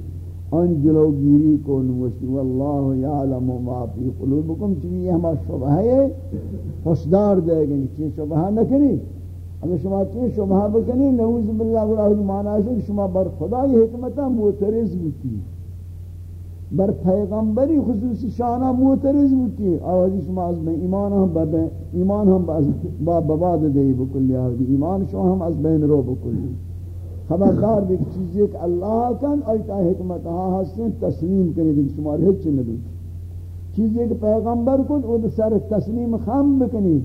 ان جلوگیری کو نوشتی، واللہ یعلم ما فی قلوبکم چوئی ہما شبہ ہے حسدار دے گی چی شبہ نہ نکنی اگر شما چین شما بکنی نعوذ باللہ اللہ معنی ہے کہ شما بر خدای حکمتا موترز بودتی بر پیغمبری خصوصی شانہ موترز بودتی آوازی شما از بین ایمان ہم بین ایمان ہم با بباد دے بکلی۔ آوازی ایمان شما ہم از بین رو بکلی۔ خبردار بھی چیزی کہ اللہ کن ایتا حکمت ہاں ہستیں تسلیم کرنے دیکھ شما رہت چنے دوچ چیزی کہ پیغمبر کن او سر تسلیم خم بکنی،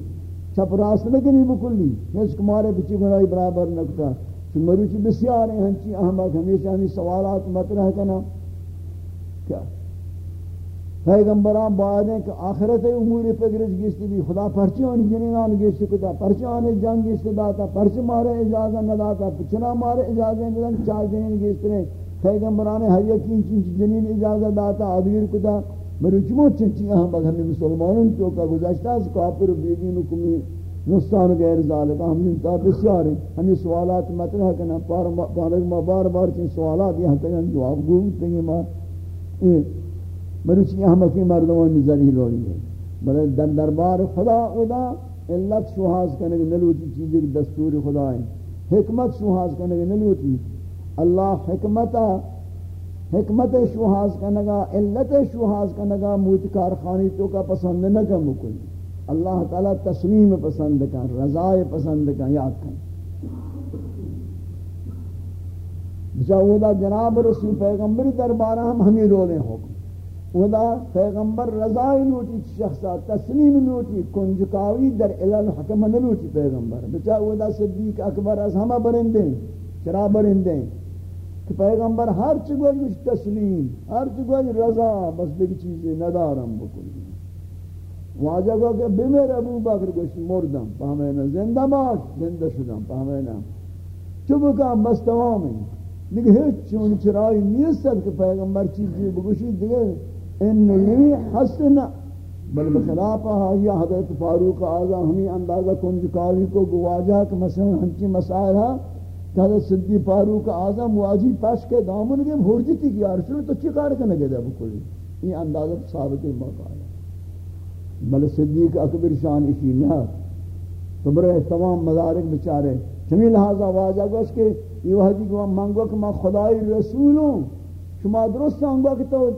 چپ راست لگنی بکلی۔ ہیچ کمارے بچی گناہی برابر نکتا چون مروچی بسیار ہیں، ہنچی احمد ہمیشہ ہمیں سوالات مطرح کنا۔ کیا؟ پیغمبران بعد ہیں کہ آخرت امور پگرش گشتی بھی خدا پرچی آنی، جنینان گشتی کتا، پرچی آنی جنگ گشتی داتا، پرچی مارے اجازہ نہ داتا چنا مارے اجازہ نہ داتا چار جنین گشتی رہے۔ پیغمبران ہر یقین چنچ جنین اجازہ داتا عبیر کتا۔ مروچ مو چنچی ہاں بگ ہمیں مسلمانوں تو کا گزشتہ اس کافر بیدین حکمی نستان غیر ذالک. ہم نے تا بسیار ہمیں سوالات مطرح کرنا پار بار ما بار بار چن سوالات یہاں تک جواب گو تنگے ما مروچ ہم کی مردمان نظری لوڑی ہے بلے در دربار خدا خدا علت شوہاز کرنے کے نلوتی چیزیں دستور خدا ہے حکمت شوہاز کرنے کے نلوتی. اللہ حکمتہ حکمت شوہاز کا نگا، علت شوہاز کا نگا، موت کارخانی تو کا پسند نہ کم مکل اللہ تعالی تسلیم پسند کن رضائے پسند کن یاد کن بچا جناب رسول پیغمبر دربارہ ہم ہمیں رولے حکم۔ ودا پیغمبر رضائے نوٹی شخصا تسلیم نوٹی کنجکاوی در علل حکم نلوٹی پیغمبر۔ بچا ودا صدیق اکبر از ہمہ برندیں چرا برندیں کہ پیغمبر ہر چگوی مش تسلیم، ہر چگوی رضا، بس دیکھ چیزیں ندارم بکلی واجہ گو کہ بمیر ابو بکر گوشت مردم پہمینا زندہ باش، زندہ شدم پہمینا چبکم بس تمام دیکھ ہیچ چون چرائی نیستد کہ پیغمبر چیزی بگوشی دیکھ انو لیوی یعنی حسن بل بخلاف آیا حضرت فاروق آزا ہمیں اندازہ کنجکاوی کو گواجہ کہ مثلا ہنچی مسائل ہے کہ حضرت صدی فاروق اعظم واجی پاش کے دامن کے بھورجی تھی کہ رسول تو چی کار کرنے گئے بکلی یہ اندازہ ثابت ہے موقع ہے۔ بل صدیق اکبر شان اسی نہ، تو برے تمام مدارک بچارے چمی لہذا واجہ گوش کہ یہ وحدی کو مانگو کہ میں خدای رسول ہوں، شما درست ہوں کہ تو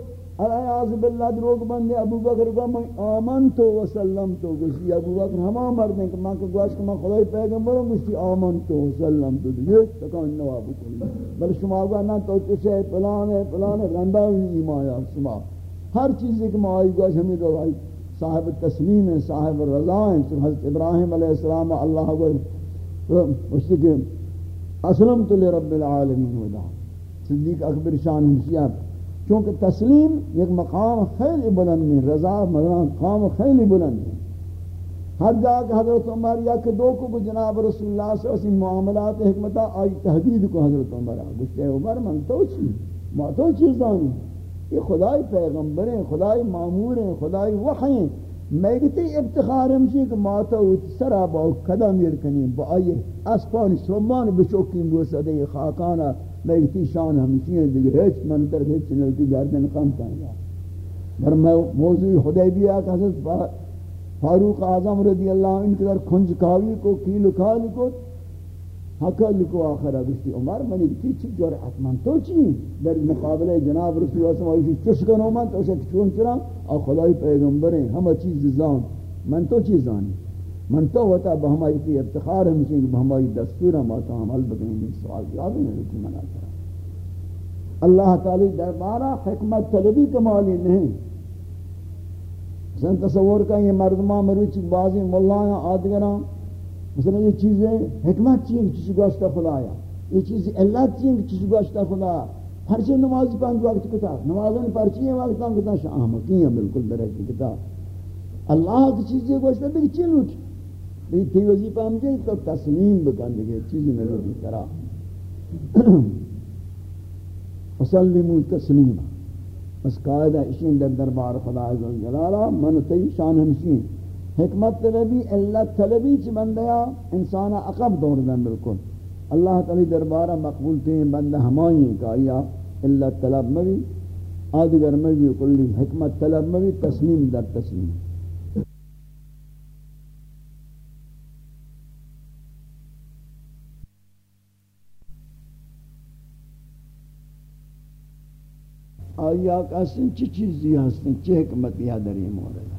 اعاذ باللہ دروغ بندے ابو بکر کو میں آمنت و سلمت گوشی ابو بکر ہما مردیں کہ میں گوش کہ میں خدای پیغمبر ہوں گوشی آمنت و سلمت یہ تکان نواب کلی بل شما گوہ نا تو کسے پلانے پلانے رندہ ہوئی ایمایا شما۔ ہر چیز ایک معائی گوش ہمیں دو بھائی صاحب تسلیم ہے صاحب رضا ہیں حضرت ابراہیم علیہ السلام، اللہ کو اس کہ اسلمت لرب العالمین ودا۔ صدیق اکبر شان ہمشیات چونکہ تسلیم ایک مقام خیلی بلند ہے، رضا مقام خیلی بلند ہے۔ ہر جا کہ حضرت عمر یا کہ دو کو جناب رسول اللہ صلی اللہ علیہ وسلم معاملات حکمتہ آئی تحدید کو حضرت عمر گوشتے عمر من تو چی؟ ما تو چیز دانی؟ یہ خدای پیغمبر ہیں، خدای معمور ہیں، خدای وحی ہیں۔ میں کہتے افتخار ہمشی کہ ما تو سرا با قدم یرکنیم، با آئی اسپانی سلمان بچوکیم بوسدے خاکانا لیکتی شان ہمشی ہیں دیگر ہیچ منتر ہیچ نلتی گردن کم کھائیں پر میں موضوع حدیبیہ کا حضرت فاروق اعظم رضی اللہ عنہ کے در کھنجکاوی کو، کیل کھالی کو حکل کو آخر اگستی عمر منی، کی چی جرعت من تو چی؟ در مقابل جناب رسول اللہ صلی اللہ علیہ وسلم چش کنو من تو شک چون چرا؟ آ خدای پیغمبر ہیں ہم چیز زان. من تو چیز زانی؟ من تو ہوتا بہمائی کی افتخار ہمشی کہ بہمائی دستور ہم آتا عمل بکنیں گے، سوال یاد نہیں لیکن من آتا اللہ تعالی دربارہ حکمت طلبی کمالی نہیں۔ سن تصور کا یہ مردمان مروچی بازی ملایاں آدگران مثلا یہ چیزیں، حکمت چیئے کہ چیزی گوشتا خدایا۔ یہ چیزی علت چیئے کہ چیزی گوشتا خدایا پرچے نمازی پانچ وقت کتا نمازن پرچے ہیں، وقت پانچ کتا شاہ احمقی ہیں، بالکل درست کتا اللہ کی چیزیں گوشتا دیکھ چی لوٹ یہ تھی وزیفہ ہم جائے تو تسلیم بکن دیکھے چیزی میں لوٹی کرا۔ وسلمو تسلیم بس قائدہ اشین در دربار خدا عزوجل جلالہ، من تی شان ہمشین۔ حکمت طلبی علت طلبی چی بندیا انسان عقب دور دن بالکل۔ اللہ تعالی دربارہ مقبول تین بندہ ہمائی ہیں کہ یا علت طلب مبی، آدگر مبی کلی حکمت طلب مبی تسلیم در تسلیم آیا کسن چی چیزی ہستن؟ چی حکمتی ہے در یہ مورد؟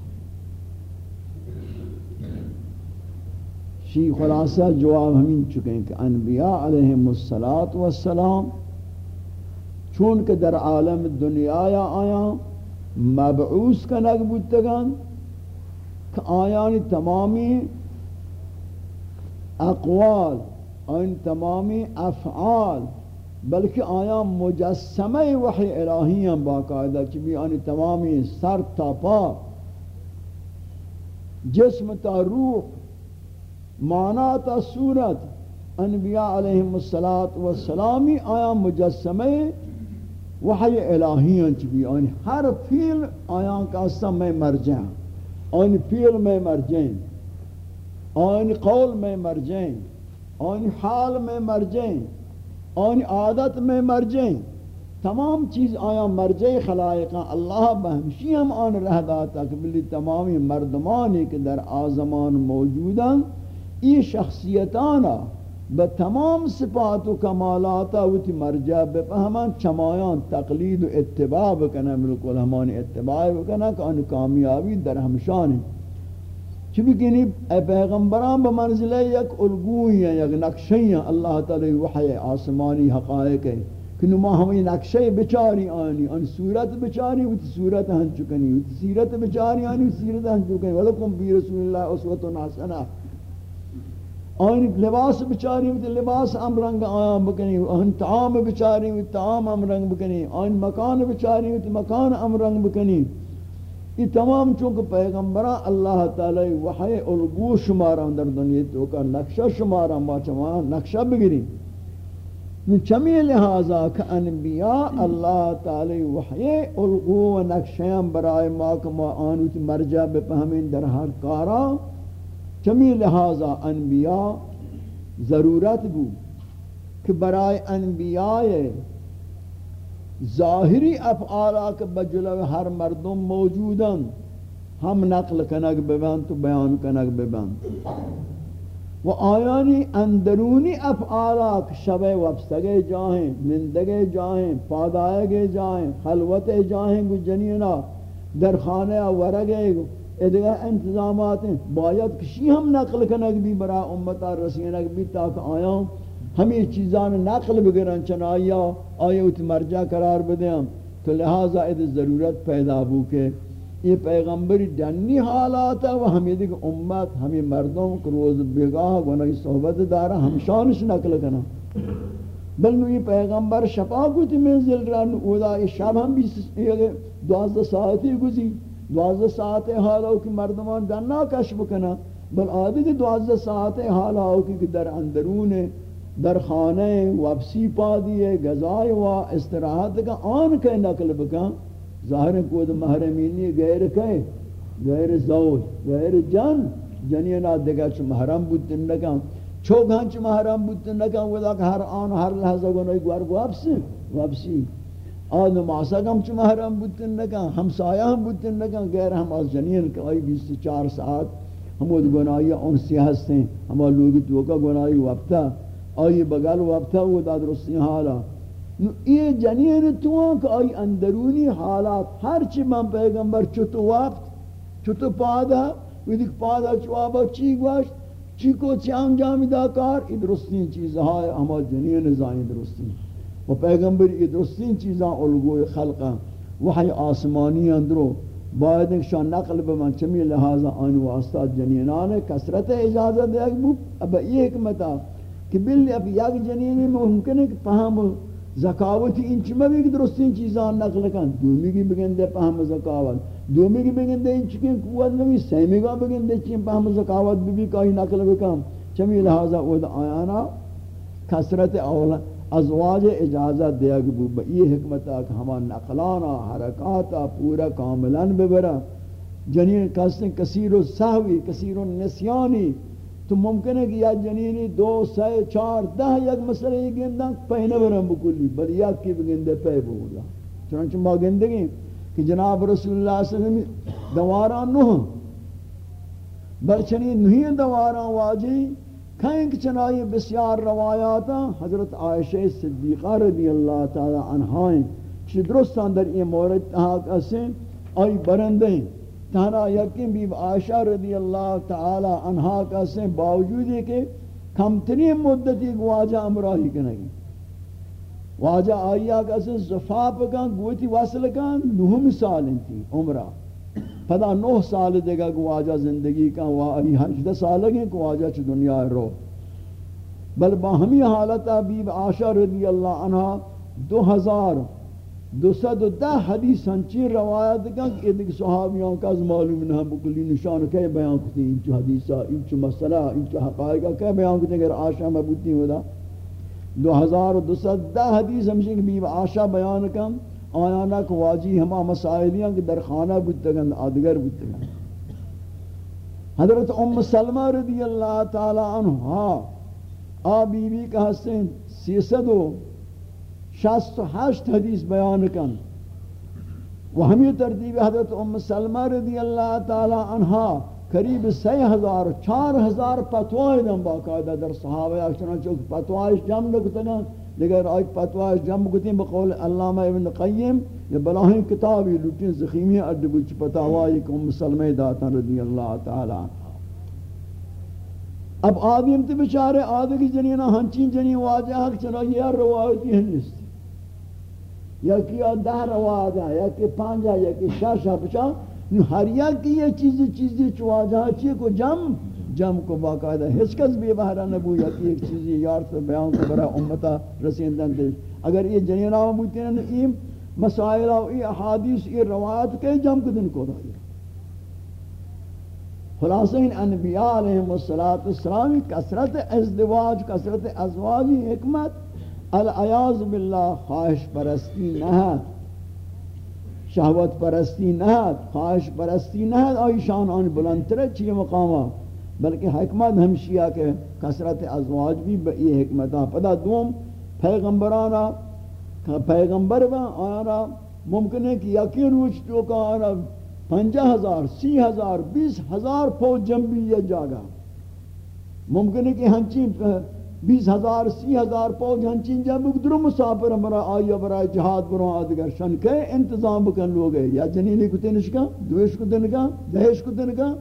شی خلاصہ جواب ہمیں چکے کہ انبیاء علیہم السلام چون کہ در عالم دنیا یا آیا، مبعوث کا نگ بودتگان کہ آیانی تمامی اقوال آیان تمامی افعال بلکہ آیا مجسمہ وحی الہی ہیں باقاعدہ چبی آنی تمامی سر تا پا جسم تا روح مانا تا صورت انبیاء علیہم السلامی آیا مجسمہ وحی الہیاں چکی آنی ہر فیل آیا کا میں مر جائیں آنی فیل میں مر جائیں آنی قول میں مر جائیں آنی حال میں مر جائیں آنی عادت میں مر جائیں۔ تمام چیز آیا مرجع خلائقہ اللہ بہمشی ہم آن رہ داتا کہ تمامی مردمانی کہ در آزمان موجوداں۔ ای شخصیتانا به تمام صفات و کمالاتا وتی مرجع بفهمان چمایان تقلید و اتباع بکنه بالکل همان اتباع بکنه که آن کامیابی در همشانه چی بکنی اے پیغمبران بمنزلہ یک الگوی ہیں، یک نقشی ہیں۔ اللہ تعالی وحی آسمانی حقائق ہے کہ نما ہمیں نقشی بچاری آنی ان صورت بچاری وہ صورت ہن چکنی وہ سیرت بچاری آنی سیرت ہن چکنی۔ ولکم بی رسول اللہ اسوۃ حسنہ۔ آئین لباس بچاری ہوتی لباس امرنگ آیام بکنی۔ آئین تعام بچاری ہوتی تعام امرنگ بکنی۔ آئین مکان بچاری ہوتی مکان امرنگ بکنی۔ یہ تمام چونکہ پیغمبران اللہ تعالی وحی الگو شمارا در دنیا تو کا نقشہ شمارا ما چما نقشہ بگری چمی لہذا کہ انبیاء اللہ تعالی وحی الگو و نقشیاں برائے ما کما آنوتی مرجع بپہمین در ہر کارا۔ چمی لہذا انبیاء ضرورت بو کہ برائے انبیاء ظاہری افعالا کہ بجلو ہر مردم موجودن ہم نقل کنگ ببند تو بیان کنگ ببند و آیانی اندرونی افعالا کہ شب وفستگے جاہیں نندگے جاہیں پادائے جاہیں خلوت جاہیں گو جنینا در خانہ ورگے گو۔ ادگا انتظامات ہیں۔ باید کشی ہم نقل کنک بھی برا امتا رسینک بھی تاک آیا ہمیں چیزان نقل بگرن چن آیا آیا ات مرجع قرار بدیں تو لہذا اد ضرورت پیدا ہو کہ یہ پیغمبری دنی حالات ہے، وہ ہمیں دیکھ امت، ہمیں مردوں کو روز بگاہ گناہی صحبت دارا، ہم شانش نقل کنا۔ بلنو یہ پیغمبر شفا کو تی منزل رہن اودا یہ شب ہم بھی دوازدہ ساعتی گزی۔ دوازدہ ساعت حال ہو کہ مردمان دننا کشف کنا۔ بل آدھی دوازدہ ساعت حال ہو کہ در اندرون در خانہ وابسی پا دیئے گزائے و استراحت کا آن کے نقل بکا ظاہر کو دو محرمینی غیر کہے غیر زوج، غیر جن جنینا دگا چو محرم بودتن نکا چو گھن چو محرم بودتن نکا ودا کہ ہر آن، ہر لحظہ گنوی گوار واپسی واپسی۔ آن ماسا ہم چ محرم بودن نکا ہم سایہ ہم بودن نکا غیر ہم از جنین کہ آئی بیس چار ساعت، ہم وہ گناہی ان سی ہستے ہیں ہم لوگ تو کا گناہی وقتا آئی بگل وقتا وہ دا درستی حالا. نو یہ جنین تو کہ آئی اندرونی حالات ہر چی من پیغمبر چتو وقت چتو پادا وہ دیکھ پادا چوابا چی گوشت چی کو چی انجام دا کار یہ درستی چیزیں ہے ہما جنین زائن درستی. و پیغمبر یہ درستی چیزاں الگوی خلقا وحی آسمانی اندرو باید شان نقل بمن چمی لحاظا آن واسطہ جنینان کسرت اجازت دیکھ بو اب یہ حکمتا کہ بلی اب یک جنینی ممکن ہے کہ پہم زکاوتی ان چمہ بھی درستین چیزان نقل کن۔ دومی کی بگندے پہم زکاوت دومی کی بگندے ان چکیں قوت نبی سیمی کا بگندے چین پہم زکاوت بھی بھی کئی نقل بکم چمی لحاظا اوہ آیانا کسرت اولا ازواج اجازت دیا کہ بو یہ حکمت ہے کہ ہمان نقلانا حرکاتا پورا کاملان ببرا۔ جنین کسن کثیر و سہوی کثیر و نسیانی تو ممکن ہے کہ یا جنینی دو سائے چار، دہ یک مسئلہ یہ گندہ پہنے برم بکلی، بل یک کی بگندے پہ بولا۔ چنانچہ ما گندگی کہ جناب رسول اللہ صلی اللہ علیہ وسلم دواران نوہ بلچنی نہیں دواران واجی۔ کہیں کہ چنائی بسیار روایاتا حضرت عائشہ صدیقہ رضی اللہ تعالی عنہائیں چی درستان در یہ مورد تحاک اسیں آئی برندیں تہنا یقین بھی عائشہ رضی اللہ تعالی عنہا کا سے باوجود ہے کہ کم ترین مدتی گواجہ امراہی کنگی واجہ آئیا کا سے زفاف کن گوتی وصل کن، نہم سال انتی عمرہ۔ پدا نوہ سال دے گا گواجہ زندگی کا واہی ہجدہ سال گئے گواجہ چھ دنیا رو۔ بل با ہمی حالتا بیب عائشہ رضی اللہ عنہ دو ہزار دو سد و ده حدیث ہنچی روایت کن کہ ایک صحابیوں کا از معلوم نہ بکلی نشان کہے بیان کتی انچو حدیثہ انچو مسئلہ انچو حقائقہ کہے بیان کتی اگر آشا مبوتی ہو دا دو ہزار دو سد ده حدیث ہمشن کہ بیب آشا بیان کن آیانا کو واجی ہما مسائلیاں کہ در خانہ بودتگن آدگر بودتگن حضرت ام سلمہ رضی اللہ تعالی عنہ آ بی بی کا حسن سیسد و شست و ہشت حدیث بیان کن. و ہمی ترتیب حضرت ام سلمہ رضی اللہ تعالی عنہ قریب سی ہزار، چار ہزار پتوائی دن باقاعدہ در صحابہ اکشنا چوک پتوائش جمع لکتنا لیکن آئی پتوائش جمع کتیں بقول علامہ ابن قیم یہ بلاہیں کتابی لوٹیں زخیمی اڈبو چی پتوائی کہ ام سلمہ داتا رضی اللہ تعالی اب آدم تے بچارے آدھے کی جنینہ ہنچین جنین واجہ حق چنا یہ روایتی ہنستی یا کیا دہ رواد ہے یا کہ پانجا، یا کہ شاشا بچا ہر یک کی یہ چیزی چیزی چواجہ چیئے کو جم جم کو باقاعدہ ہس کس بھی بہرا نبو، یا کہ ایک چیزی یار تو بیان کو برا امتا رسیندن دے۔ اگر یہ جنینہ موتی ہیں یہ مسائل و یہ احادیث یہ روایت کے جم کو دن کو رہا خلاصہ ان انبیاء علیہ السلام کثرت ازدواج، کثرت ازواجی حکمت العیاض باللہ، خواہش پرستی نہت شہوت پرستی نہت خواہش پرستی نہت آئی شان آن بلندتر چیئے مقامہ، بلکہ حکمت ہمشیہ کے کسرت ازواج بھی یہ حکمتہ پدا دوم پیغمبرانا پیغمبر با آنا ممکن ہے کہ یقین روچ تو کا آنا پنجہ ہزار، سی ہزار، بیس ہزار فوج جنبی یہ جاگا ممکن ہے کہ ہنچی بیس ہزار، سی ہزار پوج ہنچین جب درو مسافر ہمارا آیا برای جہاد برو آدگر شن کے انتظام بکن لوگے۔ یا جنینی کو تنشکا دویش کو تنکا دہش کو تنکا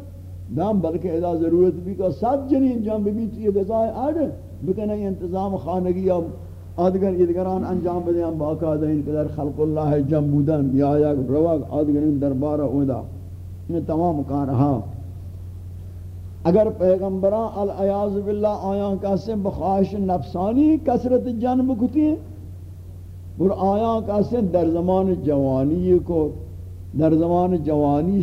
دام بلکہ ادا ضرورت بھی کہ سات جنین جام بھی تو یہ غذائے آڈ بکنے انتظام خانگی یا آدگر ادگران انجام بدے ہم باقاعدہ ان قدر خلق اللہ جم بودن یا آیا رواق آدگر دربارہ اودا۔ یہ تمام کار رہا اگر پیغمبران العیاض باللہ آیاں کاسے بخواہش نفسانی کثرت جنب کتی ہیں، اور آیاں کاسے در زمان جوانی کو در زمان جوانی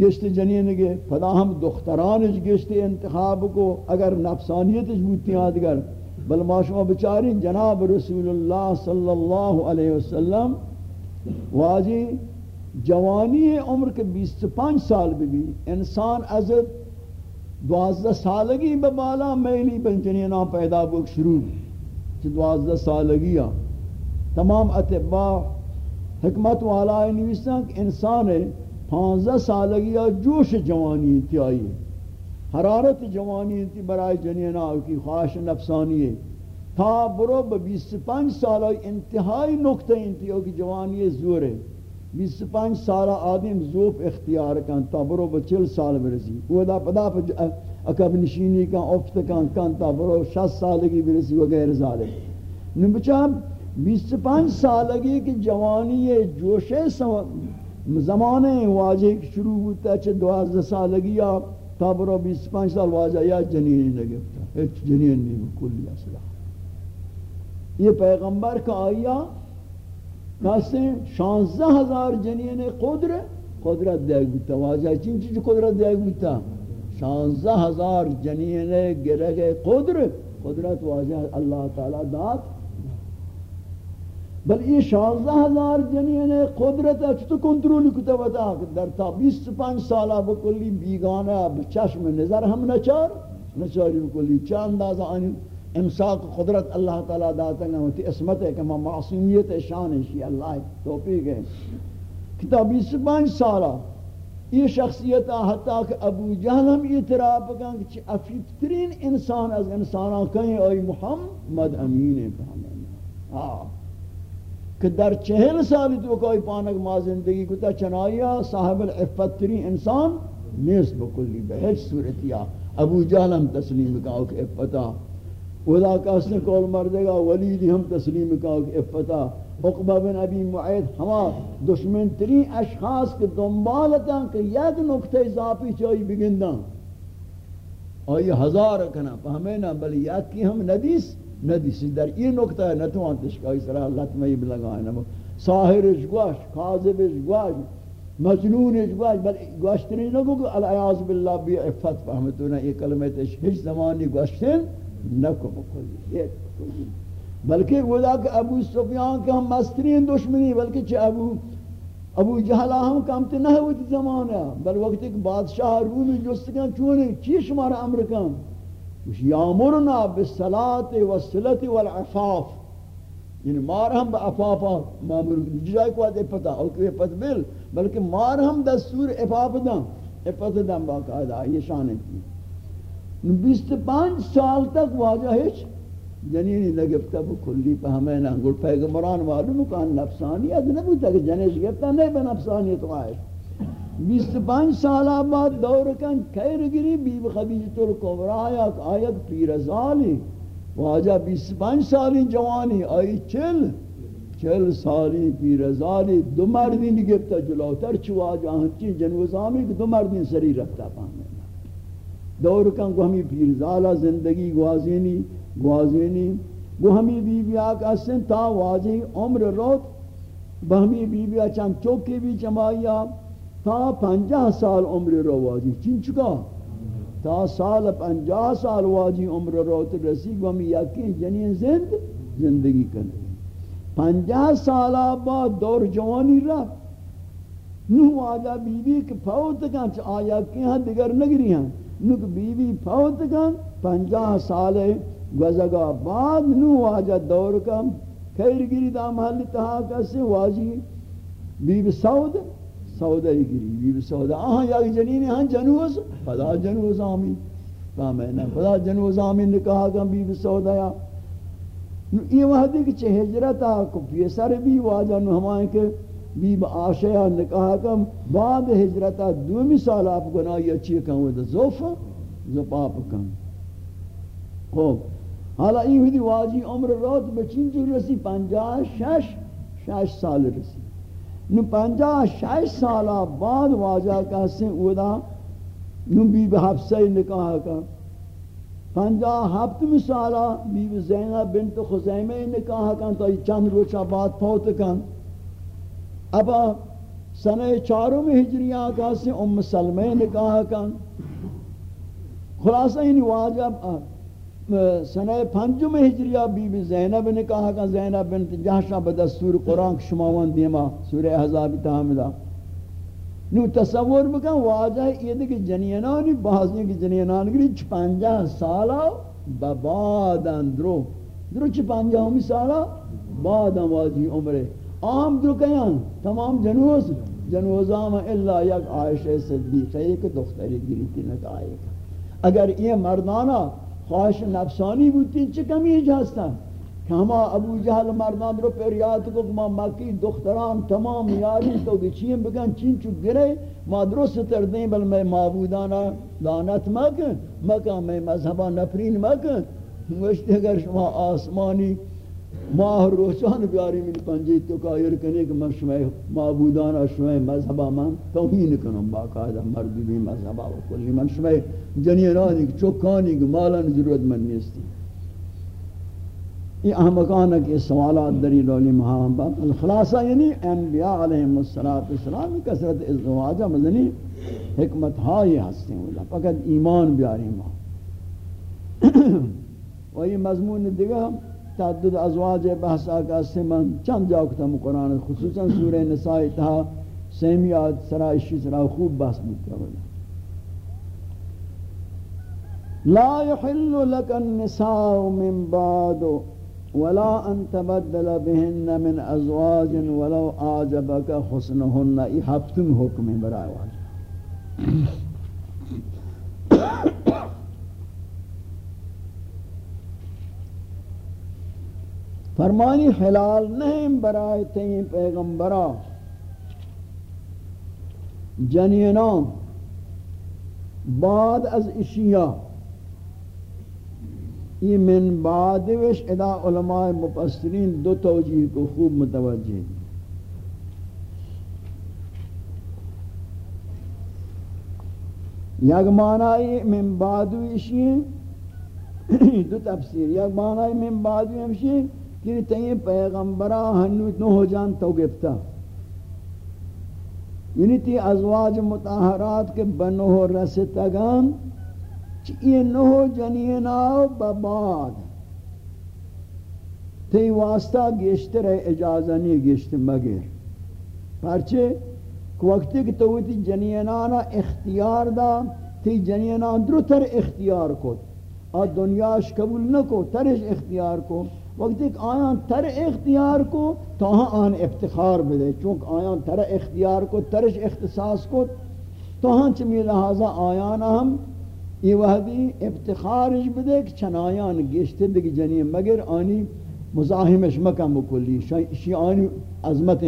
گشت جنین گے پدا ہم دختران گشت انتخاب کو اگر نفسانیت بوتی آدگر، بل ماشما بچاری جناب رسول اللہ صلی اللہ علیہ وسلم واجی جوانی عمر کے بیس پانچ سال بھی انسان عزت دوازدہ سالگی ببالا میلی بنجنینا پیدا بک شروع. چھ دوازدہ سالگی تمام اتباع حکمت والا نویسن کہ انسان پانزہ سالگی جوش جوانی تھی آئی. حرارت جوانی تھی برای جنینا کی خواہش نفسانی. ہے تا برو با بیس پنج سالہ انتہائی نکتہ انتہائی کی جوانی زور ہے. بیس پنج سالہ آدم زوف اختیار کن تا برو با چل سال برسی. وہ دا پدا پا اکب نشینی کن، افت کن کن تا برو شست سالگی برسی وغیر ظالم. نبچہ بیس پنج سالگی کی جوانی جوش زمانے واجہ شروع ہوتا چھ دوازدہ سالگی یا تا برو بیس پنج سال واجہ یا جنین لگتا ایک جنین نہیں بکلی اصلا یہ پیغمبر کا آیا کہتے ہیں شانزہ ہزار جنین قدرت قدرت دیکھ بیتا. واجہ چین چیز قدرت دیکھ بیتا؟ شانزہ ہزار جنین گرگ قدرت قدرت واجہ اللہ تعالی داد بل یہ شانزہ ہزار جنین قدرت ہے چھتو کنٹرول کتا بتا در تا بیس پانچ سالہ بکلی بیگانہ بچشم نظر ہم نچار. نچاری بکلی. چاند اندازہ آنی امساک قدرت اللہ تعالی داتا گا ہوتی اسمت ہے کہ ما معصومیت شان ہے اللہ توفیق ہے۔ کتاب بیس پانچ سالہ، یہ شخصیت حتیٰ کہ ابو جہل ہم اعتراف کہاں کہ افیفترین انسان از انسانہ کہیں اوی محمد امین ہے ہاں۔ کہ در چہل سالی تو کوئی پانک ما زندگی کتا چنائیا صاحب العفت ترین انسان نیست بکلی، بہت صورتیا ابو جہل ہم تسلیم کہا کہ افتا ودا کاس نے کول مردے گا ولید ہم تسلیم کہا کہ افتا عقبہ بن ابی معید ہما دشمن ترین اشخاص کے دنبالتا کہ یک نکتہ اضافی چاہی بگندان آئی ہزار کنا پہمینا بلی یک کی ہم ندیس ندیسی در یہ این نکته نتوان تشکایی سر لطمه بلگاه نمو ساهرش گوش کاذبش گوش مجنونش گوش بل گوشتنی نگو که العیاض بالله بی عفت فهمتونه یہ کلمه تش هیچ زمانی گوشتن۔ نکو بکلی بلکہ وہ کہ ابو سفیان کا ہم مسترین دشمنی، بلکہ چھ ابو ابو جہلا ہم کامت نہ ہوتی زمانہ۔ بل وقت ایک بادشاہ رومی جستگان چونے چی شمار امرکان؟ یامرنا بالصلاة والصلة والعفاف۔ یعنی مار ہم با عفافا، مامور جائے کو آدھے پتا او کہ پت بل، بلکہ مار ہم دستور عفاف دا۔ عفت دا باقاعدہ یہ شان ہے۔ بیست پانچ سال تک واجہ ہیچ جنینی لگفتا بکلی پہ ہمیں نہ گل پیغمبران معلوم کان نفسانیت نبوتا کہ جنیش گفتا نہیں بے نفسانیت آئے بیست پانچ سالہ بعد دور کن خیر گری بیب خدیجت القبرہ آیت آیت پیرزالی واجہ بیست پانچ سالی جوانی، آئی چل چل سالی پیرزالی دو مردین گفتا جلوتر چو آجا ہنچی جنوزامی کہ دو مردین سری رکھتا پاہمیں دور کن کو ہمیں پیرزالہ زندگی گوازینی گوازینی گو ہمیں بی بی آکا سن تا واضح عمر روت۔ بہمی بی بی چند چوکی بھی چمائی تا پنجہ سال عمر رو واجی۔ چین چکا؟ تا سال پنجہ سال واجی عمر رو تو رسی۔ گو ہم یقین جنین زند زندگی کرنے پنجہ سال بعد دور جوانی رہا نو آجا بی بی کہ فوت کن آیا کی دیگر نگری ہیں۔ نو کہ بی فوت کن پنجہ سال گزگا بعد نو آجا دور کن، خیر گری دا محل تہا کسی واجی۔ بی سعود سودا گیری بی سودا آہاں یا جنین ہاں جنوز خدا جنوز آمین۔ فہمینا خدا جنوز آمین نے کہا کہ بی بی یا یہ وحدی کہ چھے ہجرت آکو پیسر بھی واجہ نو ہمائیں کہ بی بی آشیہ نے کہا کہ بعد ہجرت دومی سال آپ گناہ یہ اچھی کہاں ہوئے زوفا زپاپ کہاں خوب، حالا این ہوئی واجی عمر روت بچین جو رسی، پنجاہ، شش شش سال رسی۔ نو پنجا شش سالہ بعد واجہ کہتے ہیں اودا نو بی بی حفظہ نکاح کا پنجا ہفتم سالہ بی بی زینب بنت خزیمہ نکاح کا تو چند روچہ بعد پوت کن یعنی اب سنہ چاروں ہجریہ کہتے ہیں ام سلمہ نکاح کن۔ خلاصہ ان واجب سنہ پنجم ہجریہ بی بی زینب نے کہا کہ زینب بنت جہشہ بدستور قرآن شماوان دیما سورہ احزاب تحامدہ نو تصور بکن واجہ یہ دیکھ جنینانی بازی کی جنینان گری چھ پنجہ سالہ ببادن درو۔ درو چھ پنجہ ہمی سالہ بعدن واجی عمرے۔ عام درو کیان تمام جنوز جنوزام اللہ یک عائشہ صدیقہ، ایک دختری گری تھی اگر یہ مردانہ خواہش نفسانی بودتی چه کمی هستن؟ کہ ہما ابو جہل مردان رو پیریات کو ما مکی دختران تمام یاری تو گچیم بگن، چین چو گرے، ما درست تر دیں، بل میں معبودانا لانت مکن مکن میں مذہبا نفرین مکن۔ مشتی اگر شما آسمانی ماہ روچان بیاری من پنجی تو کائر کنے کہ میں شما معبودانا شما مذہبا من توہین کنم باقاعدہ مردی بھی مذہبا و کلی. من شما جنینانی چوکانی مالان ضرورت من نیستی. یہ احمقان ہے کہ سوالات دری رولی محام باپ الخلاصہ یعنی انبیاء علیہم السلام کسرت ازدواجہ مدنی یعنی حکمت ہائی ہستے ہیں فقط ایمان بیاری ماں و یہ مضمون دیگا تعدد ازواج بحث بحثا کا سمن چند جاکتا قرآن، خصوصا سورہ نسائی تہا سیمیات سرائشی سرا خوب بحث بکتا بلا لا يحل لك النساء من بعد ولا ان تبدل بهن من ازواج ولو اعجبك حسنهن يحبتم حکم برائے واجب۔ فرمانی حلال نہیں برائے تین پیغمبرہ جنینان بعد از اشیاء۔ یہ من بعد وش ادا علماء مفسرین دو توجیہ کو خوب متوجہ ہیں۔ یک معنی من بعد وشی دو تفسیر، یک معنی من بعد وشی کہ تین پیغمبرہ ہنوت نو ہو جان تو گفتا یعنی تی ازواج متحرات کے بنو رستگان یہ نو جنینا بباد تی واسطہ گشت رہے، اجازہ نہیں گشت مگر۔ پرچے، وقتی کہ تو تی جنینانا اختیار دا، تی جنینان درو تر اختیار کو اور دنیاش قبول نہ کو ترش اختیار کو وقتی آیان تر اختیار کو تو ہاں آن افتخار بدے چونکہ آیان تر اختیار کو ترش اختصاص کو. تو ہاں چمی لہذا آیان ہم یہ وحدی ابتخارش بدے کہ چنایان گشتے دکی جنی مگر آنی مزاحمش مکم بکلی. شی آنی عظمت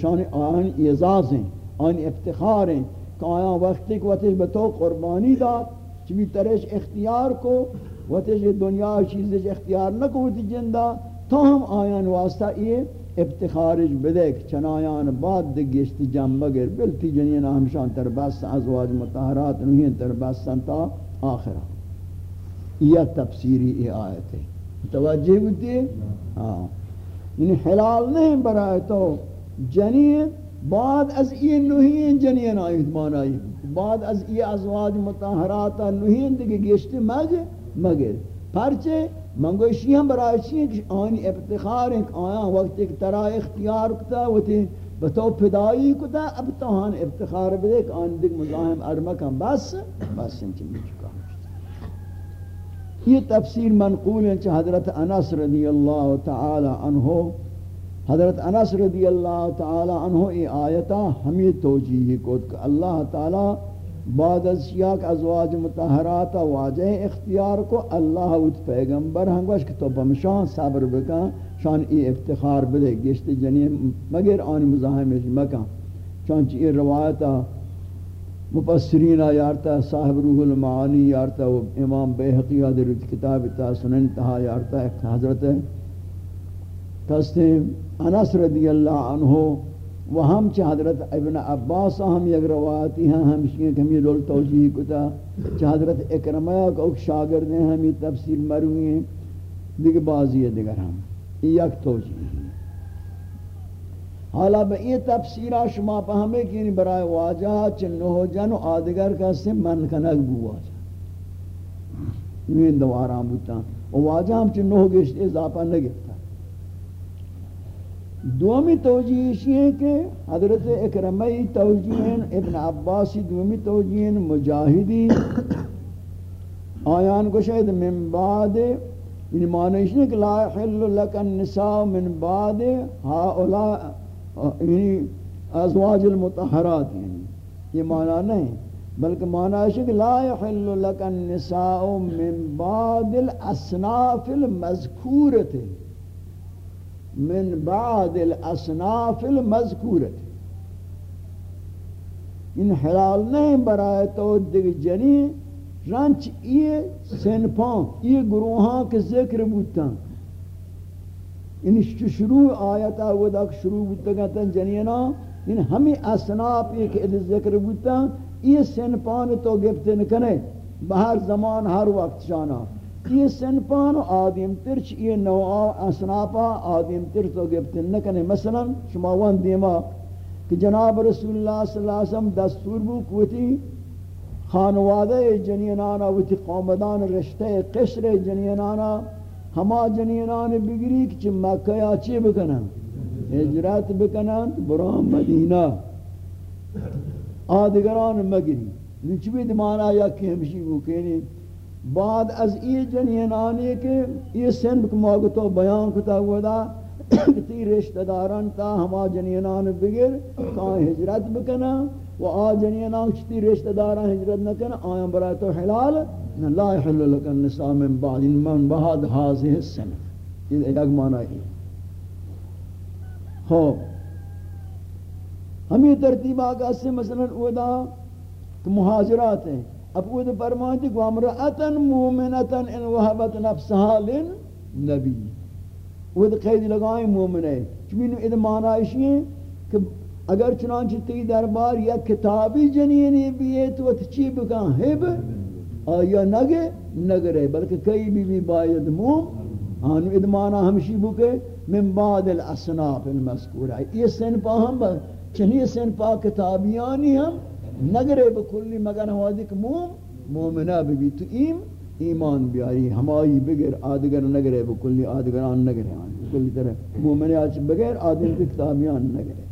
شان آنی اعزاز ہیں آنی افتخار ہیں کہ آیا وقتی کہ وقتی بتو قربانی داد چمی ترش اختیار کو وقتی دنیا چیزش اختیار نکو تی جندہ تو ہم آیان واسطہ یہ افتخارش بدے چنایان بعد دگشتی جم مگر بلتی جنین ہمشان تر بس ازواج متحرات نہیں تر بس تا آخرہ۔ یہ تفسیری ای آیت ہے۔ متوجہ ہوتی ہاں۔ یعنی حلال نہیں برائے تو جنین بعد از یہ نوہین جنین آئیت مانائی بعد از یہ ازواج متحرات نوہین دگی گشتی مگر مگر پرچے منگوشی ہم برای چیئے کہ آنی ابتخار ہیں کہ آیا وقت ایک طرح اختیار کتا ہوتی بتو پدائی کتا اب تو ہاں ابتخار بدے کہ آنی دیکھ مزاہم ارمکم بس بس انچہ میں چکا یہ تفسیر منقول ہے کہ حضرت انس رضی اللہ تعالی عنہ، حضرت انس رضی اللہ تعالی عنہ ای آیتا ہمیں توجیہ کو کہ اللہ تعالی بعد از یک ازواج متحرات واجہ اختیار کو، اللہ اوت پیغمبر ہنگوش کہ تو بمشان صبر بکا شان ای افتخار بدے گشت جنین، مگر آنی مزاحمش مکا چانچہ ای روایتا مپسرین یارتا، صاحب روح المعانی یارتا امام بیحقی در کتاب تا سنن تہا یارتا حضرت کستے انس رضی اللہ عنہ وہ ہم چ حضرت ابن عباس ہم یک روایتی ہیں ہم اس کہ ہم یہ رول توجیہ کتا. چ حضرت اکرمہ کو شاگرد ہیں ہم یہ تفسیر مروی. ہیں دیگر بازی ہے دیگر ہم یک توجیہ حالا با یہ تفسیرہ شما پہمے کہ یعنی برای واجہ چنہو جن و آدگر کا سے من کنک بو واجہ یہ دواران بوتا و واجہ ہم چنہو گشت اضافہ نگتا دومی توجیہ ہے کہ حضرت اکرمی توجیہ ابن عباسی دومی توجیہ مجاہدی آیان کو شاید من بعد یعنی معنی ہے کہ لا حل لک النساء من بعد هؤلاء یعنی ازواج المطہرات یعنی یہ معنی نہیں، بلکہ معنی ہے کہ لا يحل لك النساء من بعد الاصناف المذکورت من بعد الأصناف المذکورت ان حلال نہیں برائے تو دیکھ جنی رنچ یہ سنپان یہ گروہاں کے ذکر بوتا ان شروع آیتا وہ دک شروع بوتا گتا جنینا ان ہمیں اصناف ایک ذکر بوتا یہ سنپان تو گفت نکنے بہر زمان ہر وقت شانا. یہ سنپان آدم ترچ یہ نوع اصنافا آدم ترچ تو گفت نکنے مثلا شما وان دیما کہ جناب رسول اللہ صلی اللہ علیہ وسلم دستور بو کوتی خانوادہ جنینانا، وتی قومدان رشتہ قشر جنینانا ہما جنینان بگری کہ مکہ چی بکنن؟ ہجرت بکنن برام مدینہ. آدگران مگری. نچوی دمانا یا کہ ہمشی بکنی بعد از ای جنینانی کے یہ سن کماغتو بیان کتا ہوا دا تی رشتہ داران تا ہما جنینان بگر کہاں ہجرت بکنا و آ جنینان چتی رشتہ داران ہجرت نکنا آیاں برای تو حلال لا يحل لك النساء من بعد من بعد هذه السنة یہ ایک معنی ہے خوب ہمیں ترتیب آگا سے مثلا اودا مہاجرات ہیں اب اودا فرمانتی کہ امرأتا مومنتا ان وحبت نفسها للنبی۔ اودا قید لگائیں مومن ہے چبین اد معنی ہے کہ اگر چنانچہ تی دربار یا کتابی جنینی بھی ہے تو وہ چی بکان ہب؟ آیا نگے؟ نگرے۔ بلکہ کئی بھی بھی باید موم۔ ہاں، آنو ادمانا ہمشی بکے۔ من بعد الاسناف المذکورہ۔ یہ سن پا ہم با چنی سن پا کتابیانی ہم۔ نگرے بکلی مگر ہوا کہ موم مومنہ بھی تو ایم ایمان بیاری ہمائی بگر آدگر نگرے بکلی آدگران نگرے آنی بکلی طرح مومنہ آچ بغیر آدم کی کتابیان نگرے۔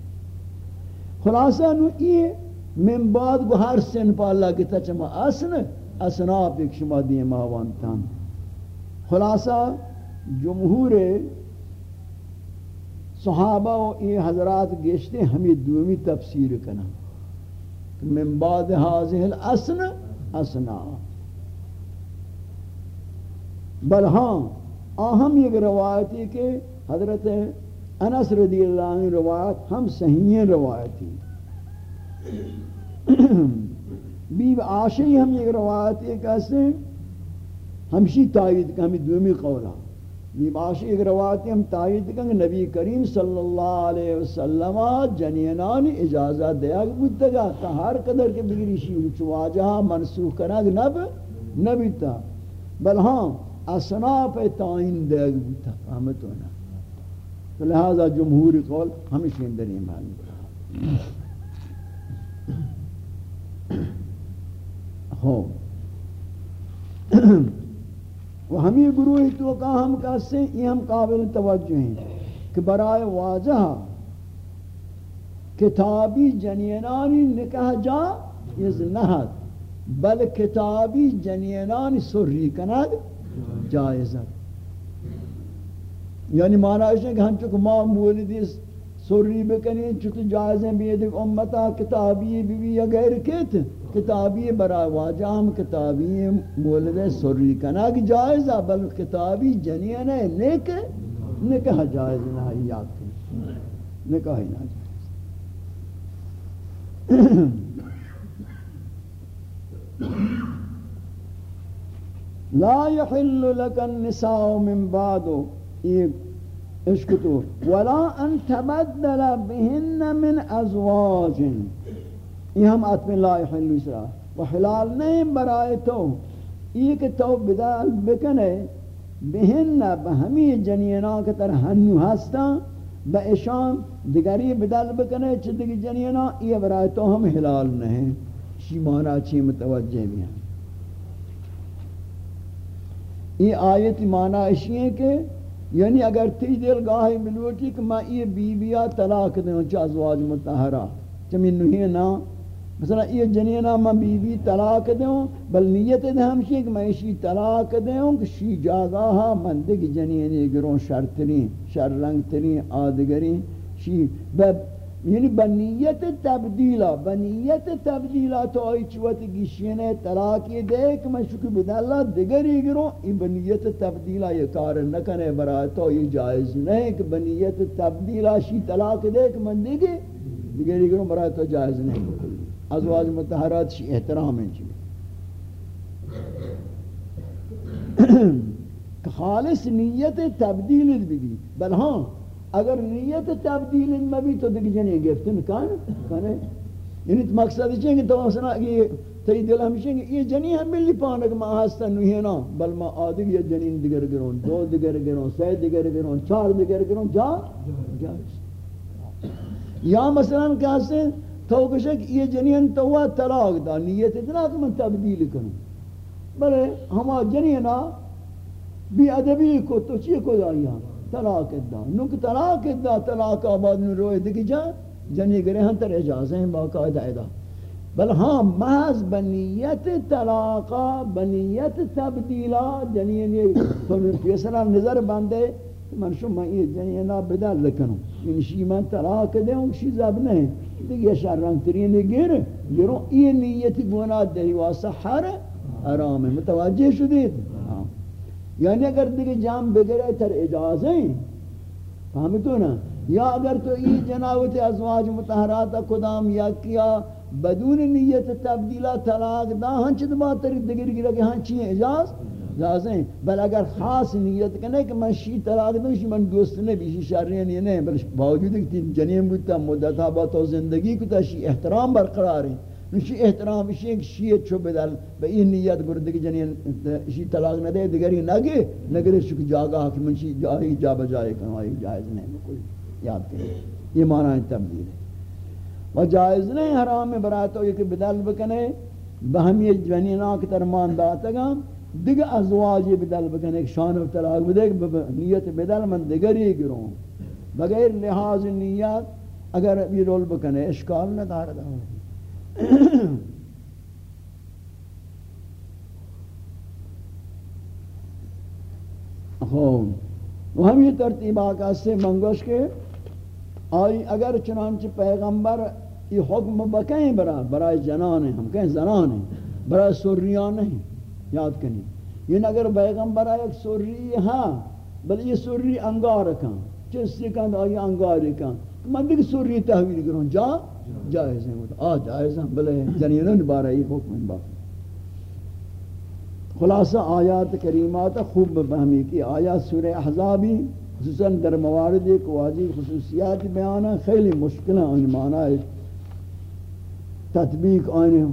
خلاصہ نو یہ من بعد گو ہر سن پا اللہ کی تچما اسن اصناف ایک شما دیما وانتان خلاصہ جمہور صحابہ و ای حضرات گشتے ہمیں دومی تفسیر کنا۔ من بعد حاضر الاسن اسنا بل ہاں آہم یک روایتی کہ حضرت انس رضی اللہ عنہ روایت ہم صحیح روایتی. بیب آشی ہم یہ روایت ایک ایسے ہمشی تائید کا ہمیں دومی قولا. آشی ایک روایت ہم تائید کا نبی کریم صلی اللہ علیہ وسلم جنینان اجازت دیا کہ بودتا گا تا ہر قدر کے بگری شیو چواجہ منسوخ کرنا نب، نبی تا۔ بل ہاں اصناف تائین دیا بودتا فهمت ہونا لہذا جمہوری قول ہمیشہ اندر ایمان ہو وہ ہمیں گروہ تو کا ہم کہتے ہیں؟ یہ ہم قابل توجہ ہیں کہ برائے واضح کتابی جنینانی نکاح جا از نہد بل کتابی جنینانی سری کند جائزت یعنی معنی ہے کہ ہم چکہ ماں مولدی سری بکنی چکہ جائزیں بیدک امتا کتابی بی بی یا غیر کہتے ہیں کتابی برا واجام کتابی مولد سری کنا کی جائز ہے بل کتابی جنین ہے نیک نکاح جائز نہ یاد کی نکاح نہ جائز۔ لا يحل لك النساء من بعد عشق تو ولا ان تبدل بهن من ازواج۔ یہ ہم آتم لا يحل اسرا و حلال نہیں، برائے تو۔ یہ کہ تو بدال بکنے، بہن بہمی جنینا کے طرح ہنو ہستا۔ با اشان دگری بدال بکنے، چدگی جنینا یہ برائے تو ہم حلال نہیں۔ شی مانا چی متوجہ بھی ہیں۔ یہ آیت مانا اسی ہے کہ یعنی اگر تی دل گاہی ملوٹی کہ میں یہ بی بیا طلاق دیں، چا ازواج متحرہ۔ چمی نوہی نا مثلا یہ جنینہ میں بی بی طلاق دوں بل نیت دے ہمشی کہ میں اسی طلاق دوں کہ شی جاگاہا من دیکھ جنینی گروں شر ترین شر رنگ ترین آدگرین شی بب یعنی بنیت تبدیلا بنیت تبدیلا تو آئی چوت گیشینے طلاقی دے کہ میں شکر بداللہ دگری گروں، یہ بنیت تبدیلا یہ کار نکنے برای تو یہ جائز نہیں کہ بنیت تبدیلا شی طلاق دے کہ میں دیگی دگری گروں برای تو جائز نہیں۔ ازواج متحرات شی احترام ہیں جی۔ چیز خالص نیت تبدیل بھی بل ہاں اگر نیت تبدیل مبی تو دیکھ جنی گفتن کان؟ کنے یعنی مقصد ہے کہ تو مثلا یہ تی دل ہمیشہ کہ یہ جنی ہم ملی پانک ما ہستا نہیں نا۔ بل ما آدھگ یہ جنین دیگر گرون، دو دیگر گرون سی دیگر گرون، چار دیگر گرون، جا؟ جا۔ یا مثلا کہتے ہیں تو کشک یہ جنین تو وہ طلاق دا، نیت اتنا کہ من تبدیل کروں بلے ہما جنینا بی ادبی کو تو چی کو دائیاں طلاق دا. نک طلاق دا، طلاق آباد میں روئے دیکھ جا، جنی گرے ہم تر اجازہ ہیں باقاعدہ ادا بل ہاں محض بنیت طلاقا بنیت تبدیلا جنین یہ یعنی تو پیسرا نظر باندے من شو میں یہ جنینا بدل لکنوں ان شی من طلاق دے ہوں شی زب نہیں دیکھ یہ شر رنگ ترین گر گروں یہ نیتی گناہ دہی واسہ حر حرام ہے متوجہ شدید یعنی اگر دیگه جام بگره تر اجازه. فهمی تو نا یا اگر تو این جناوت ازواج متحرات کدام یا کیا بدون نیت تبدیلہ طلاق دا ہنچ دبا تری دگر گرا کہ ہنچی اجاز؟ لازم بل اگر خاص نیت کرنے کہ میں شی طلاق دوں شی من دوست نے بھی شرعی نہیں نہیں بل باوجود کہ تین جنین بودتا مدت با تو زندگی کو تا شی احترام برقرار ہے۔ نشی احترام شی ایک شیعت چو بدل به این نیت گردگی جنین شی طلاق نہ دے دیگری نگے۔ نگرے شک جاگا کہ من شی جاہی جا بجائے کنو جائز نہیں کوئی یاد کرے یہ معنی تبدیل ہے۔ و جائز نہیں، حرام ہے، برای تو یہ کہ بدل بکنے، بہمی جنینا کی ترمان داتا گا دیگه ازواج بدل بکنے ایک شان و طلاق بدے نیت بدل من دیگری گروں بغیر لحاظ نیت اگر یہ رول بکنے اشکال نہ دار دا ہم یہ ترتیب آقا سے منگوش کے آئی اگر چنانچہ پیغمبر یہ حکم بکیں برا برای جنان ہیں ہم کہیں زنان ہیں برای سوریان نہیں یاد کریں یہ یعنی اگر پیغمبر ایک سوری ہاں بل یہ سوری انگار کن چس سے کن آئی انگار کن۔ من دیکھ سوری تحویل کروں جا؟ جائز ہیں آ، جائز ہیں، بلے جنینن بارہ یہ حکم با خلاصہ، آیات کریمات خوب بہمی کی۔ آیات سورہ احزابی خصوصاً در موارد ایک واضح خصوصیات بیانا خیلی مشکل ہیں ان معنی تطبیق آنے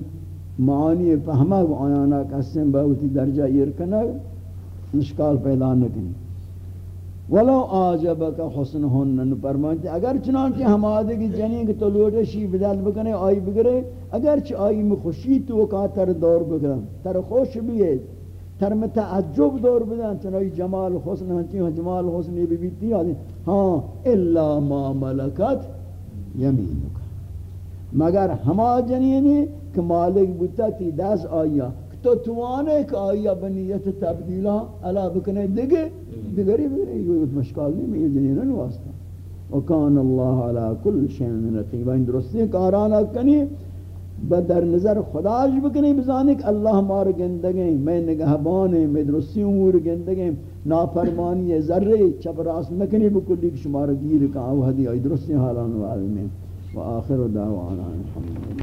معانی فہمہ کو آیانا کسیم بہتی درجہ یرکنہ نشکال پیدا نکنی ولو آجبک حسن ہن فرمانتے اگر چنانچہ ہم آدھے کی جنین کہ تو لوٹے شی بدل بکنے آئی بگرے اگر چھ آئی میں خوشی تو کا تر دور بگرن تر خوش ہے تر میں تعجب دور بدن. چنانچہ جمال حسن ہنچی ہاں جمال حسن بھی بیتی آدھے الا ما ملکت یمینک. مگر ہما جنینی کہ مالک بودتا تی دس آیا. تو توانے کہ آیا بنیت تبدیلہ علا بکنے دگے دیگری بگری یہ مشکال نہیں میں جنینن واسطہ وکان اللہ علا کل شین رقیبہ ان درستی کارانا کنی بدر نظر خداش بکنی. بزانی بزانک اللہ مار گندگیں میں نگہبانے میں درستی امور گندگیں نافرمانی ذرے چپ راست نکنی. بکلی شمار گیر کا آوہدی آئی درستی حالان والمین وآخر دعوانا الحمدللہ.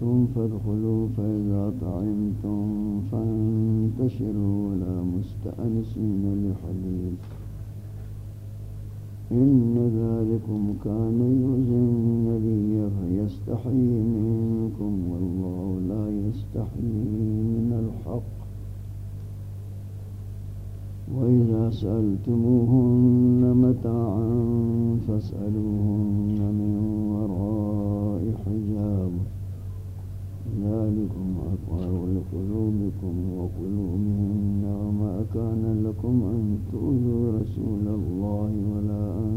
دعيتم فادخلوا فإذا طعمتم فانتشروا ولا مستأنسين لحديث. إن ذلكم كان يؤذي النبي فيستحيي منكم والله لا يستحيي من الحق. وإذا سألتموهن متاعا فاسألوهن أطهر لقلوبكم وقلوبهن وما كان لكم أن تؤذوا رسول الله ولا أن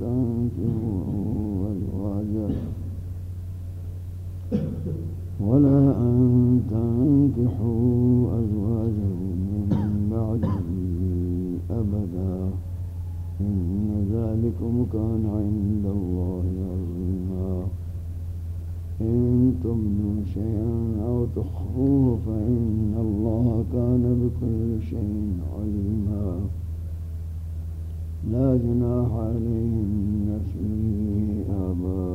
تنكحوا أزواجه ولا أن تنكحوا أزواجه من بعده أبدا إن ذلكم كان عند الله عظيما إن تبنوا شيئا أو تخفوه فإن الله كان بكل شيء عليما. لا جناح عليهن في آبائهن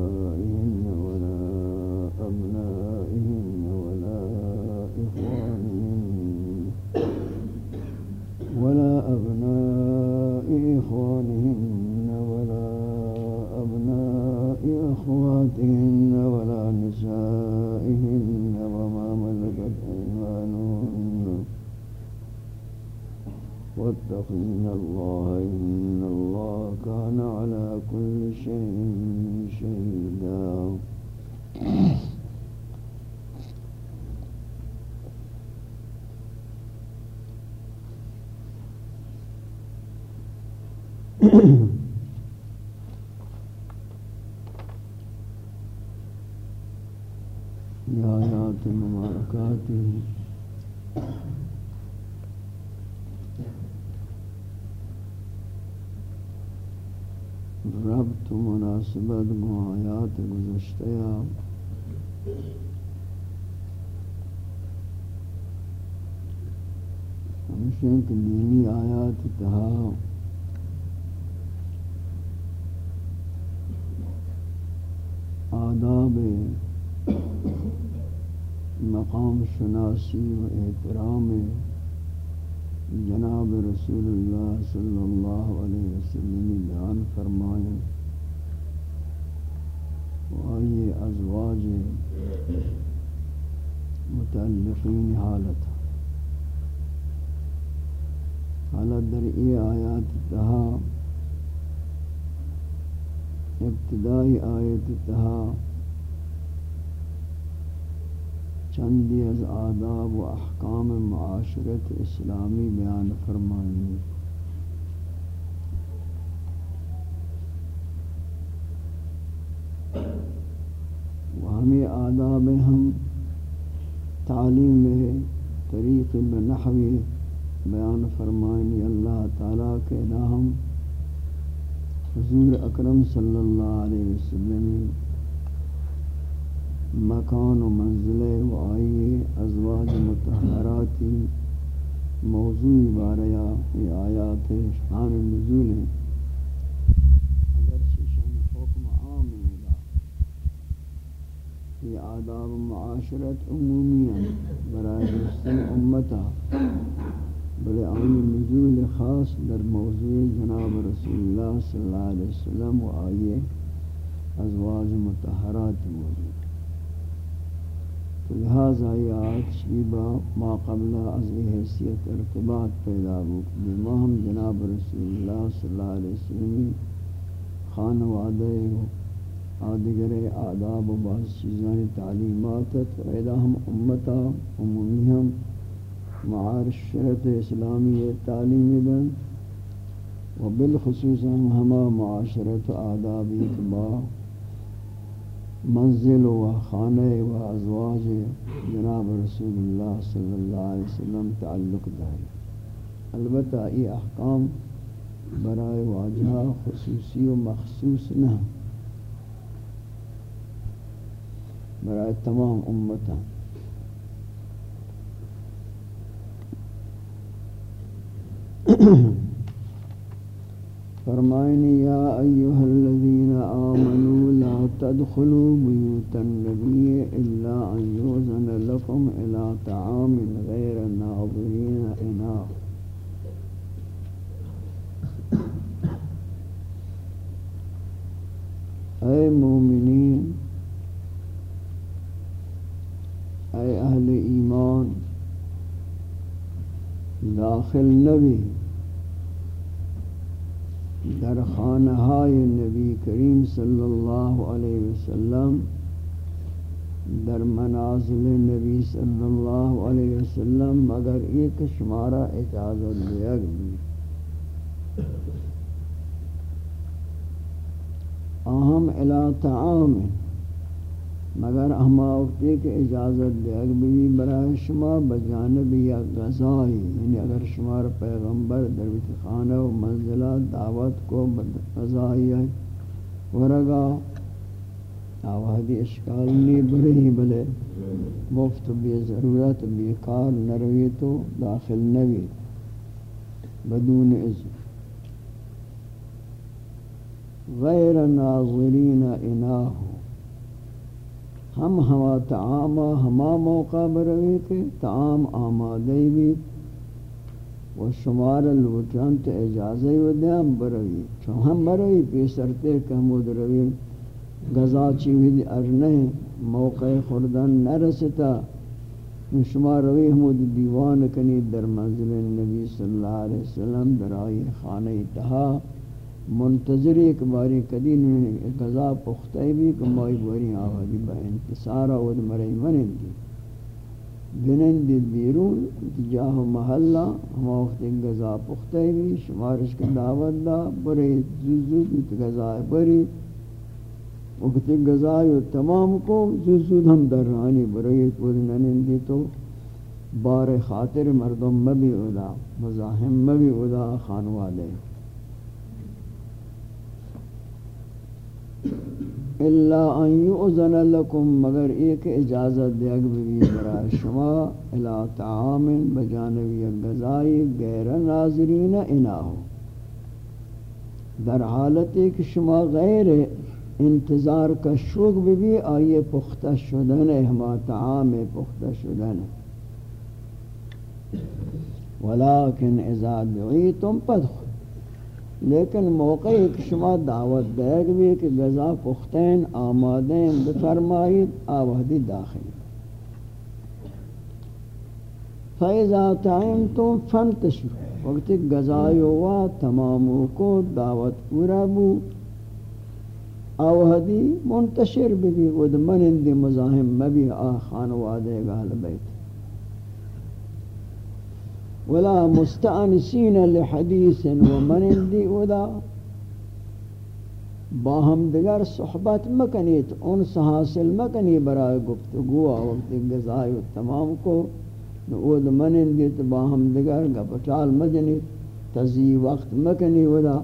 احترام جناب رسول اللہ صلی اللہ علیہ وسلم بیان فرمائیں آئیے ازواج متعلقین حالت حالت در ای آیات تہا، ابتدائی آیت تہا چندی از آداب و احکام معاشرت اسلامی بیان فرمائیں و ہمیں آداب ہم، تعلیم طریق بنحوی بیان فرمائیں اللہ تعالیٰ کے نام حضور اکرم صلی اللہ علیہ وسلم مکان و منزل و آئیے ازواج متحراتی موضوع باریا یہ آیات شان نزول ہیں۔ اگر شان حکم عام ملا یہ آداب معاشرت عمومی برائے رسل امتا بلے آن نزول خاص در موضوع جناب رسول اللہ صلی اللہ علیہ وسلم و آئیے ازواج متحرات موضوع۔ لہذا یہ آیت شیبہ ما قبل از حیثیت ارتباط پیدا ہو بما ہم جناب رسول اللہ صلی اللہ علیہ وسلم خان وعدے آدگر آداب و بعض چیزانی تعلیمات تو ہم امتا عمومی ہم معاشرت اسلامی تعلیم دن و بالخصوص ہم ہما معاشرت آدابی با منزل و خانہ و ازواج جناب رسول اللہ صلی اللہ علیہ وسلم تعلق داری۔ البتہ یہ احکام برائے واجہ خصوصی و مخصوص نہ۔ برائے تمام امتاں۔ فرمائنی یا ایوہ الذین آمنوا لا تدخلوا بیوت النبی إلا أن یوزن لکم إلى طعام غیر ناظرین أنا اے مومنین اے اہل ایمان داخل نبی در خانہ نبی کریم صلی اللہ علیہ وسلم، در منازل نبی صلی اللہ علیہ وسلم، مگر ایک شمارہ اجازت دیا بھی اہم الہ تعام مگر ہما وقتی کہ اجازت لیگ بھی برای شما بجانب یا غذائی یعنی اگر شمار پیغمبر در خانہ و منزلہ دعوت کو غذائی ورگا آوادی اشکال نہیں بری بلے مفت بے ضرورت بے کار نروی تو داخل نوی، بدون اذن غیر ناظرین اناہو. ہم ہوا تعام ہما موقع بروی کے تعام آمادی بھی و شمار الوٹان تو و دیم بروی چون ہم بروی پیسرتے کہ ہمود روی گزا چیوید ارنے موقع خوردن نرستا شما روی حمود دیوان کنی در منزل نبی صلی اللہ علیہ وسلم در آئی خانہ تہا منتظر ایک باری قدین گزا پختہ بھی کمائی باری آوازی با انتصارا ود مرائی منن دی بنن دی بیرون جاہ محلہ ہم وقت گزا پختہ بھی، شمارش کا دعوت دا، بری زوزو بیت گزا بری. وقت غذائی و تمام کو زود ہم در رانی برای پوری ننندی تو. بار خاطر مردم مبی ادا، مزاحم مبی ادا، خانوالے. الا ان یؤذن لکم، مگر ایک اجازت دیگ بھی برای شما، الى طعام بجانبی غذائی غیر ناظرین اناہو در حالت ایک شما غیر انتظار کا شوق بھی بھی، آئیے پختہ شدن، ہما تعام پختہ شدن۔ ولیکن اذا دعیتم پدخل لیکن موقع ایک شما دعوت دیگ بھی کہ غذا پختین، آمادین، بفرمائید آوہدی داخل۔ فیضا فَإِذَا تَعِمْتُمْ فَانْتَشُرُ وقت غذائی ہوا تماموں کو دعوت پورا بو۔ اوہدی منتشر بھی ود منند مزاحم مبی آ خانوادے گال بیت۔ ولا مستانسین لحدیث و منندی ودا. باہم دیگر صحبت مکنیت انس حاصل مکنی برای گفتگو وقت غذائی و تمام کو. ود منندی باہم دیگر گپٹال مجنیت تزی وقت مکنی ودا.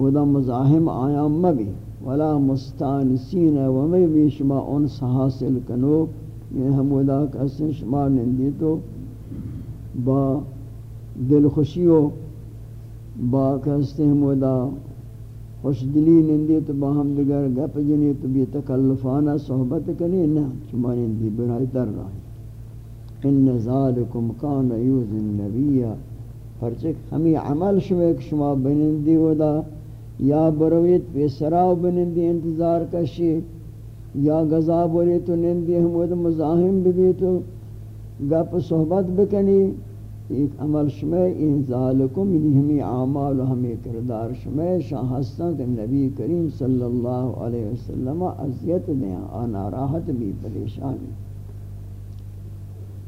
ودا مزاحم آیا مبی ولا مستأنسین و میں بھی شما انس حاصل کنو. یہ ہم ودا کسن شما نندی تو. با دل خوشیو با کسن ہم ودا خوش دلی نندی تو با ہم دگر گپ جنی تو بھی تکلفانہ صحبت کنی نا شما نندی بنائی تر رہا ان ذالکم کان یوز النبی۔ پرچک ہمیں عمل شوئے شما بنندی ودا یا برویت پہ سراو بنندی انتظار کشی، یا غذا بولی تو نندی حمود مزاحم بھی تو گپ صحبت بکنی۔ ایک عمل شمع انزالکم یعنی ہمیں اعمال و ہمیں کردار شمع شاہ ہستاں کہ نبی کریم صلی اللہ علیہ وسلم عذیت دیا آنا راحت بھی، پریشانی۔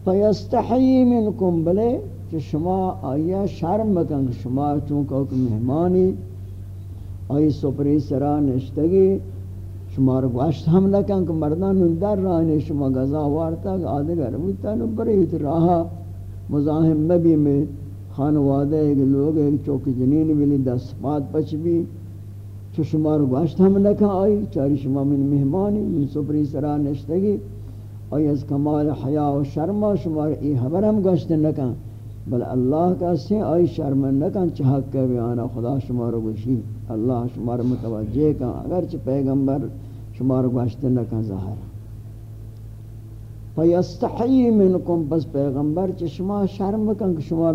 فیستحیی منکم بلے، کہ شما آیا شرم بکن شما چونکہ مہمانی، آئی سپری سرا نشتگی، شما رو گوشت ہم لکن کہ مردان در رہنے شما گزا وارتا کہ آدھگر بودتا، نو بریت راہا۔ مزاہم مبی میں خانوادہ ایک لوگ ایک چوک جنین ملی دس پات پچ بھی۔ چو شما رو گوشت ہم لکن آئی، چاری شما من مہمانی، من سپری سرا نشتگی۔ آئی از کمال حیاء و شرما شما رو ای حبر ہم گوشت لکن بل اللہ کا سے آئی شرمن نکن چہک کے بیانا خدا شمار گوشی۔ اللہ شمار متوجہ کن اگرچہ پیغمبر شمار گوشت نکن ظاہر۔ فیستحیی منکم پس پیغمبر چھ شما شرم کن کہ شمار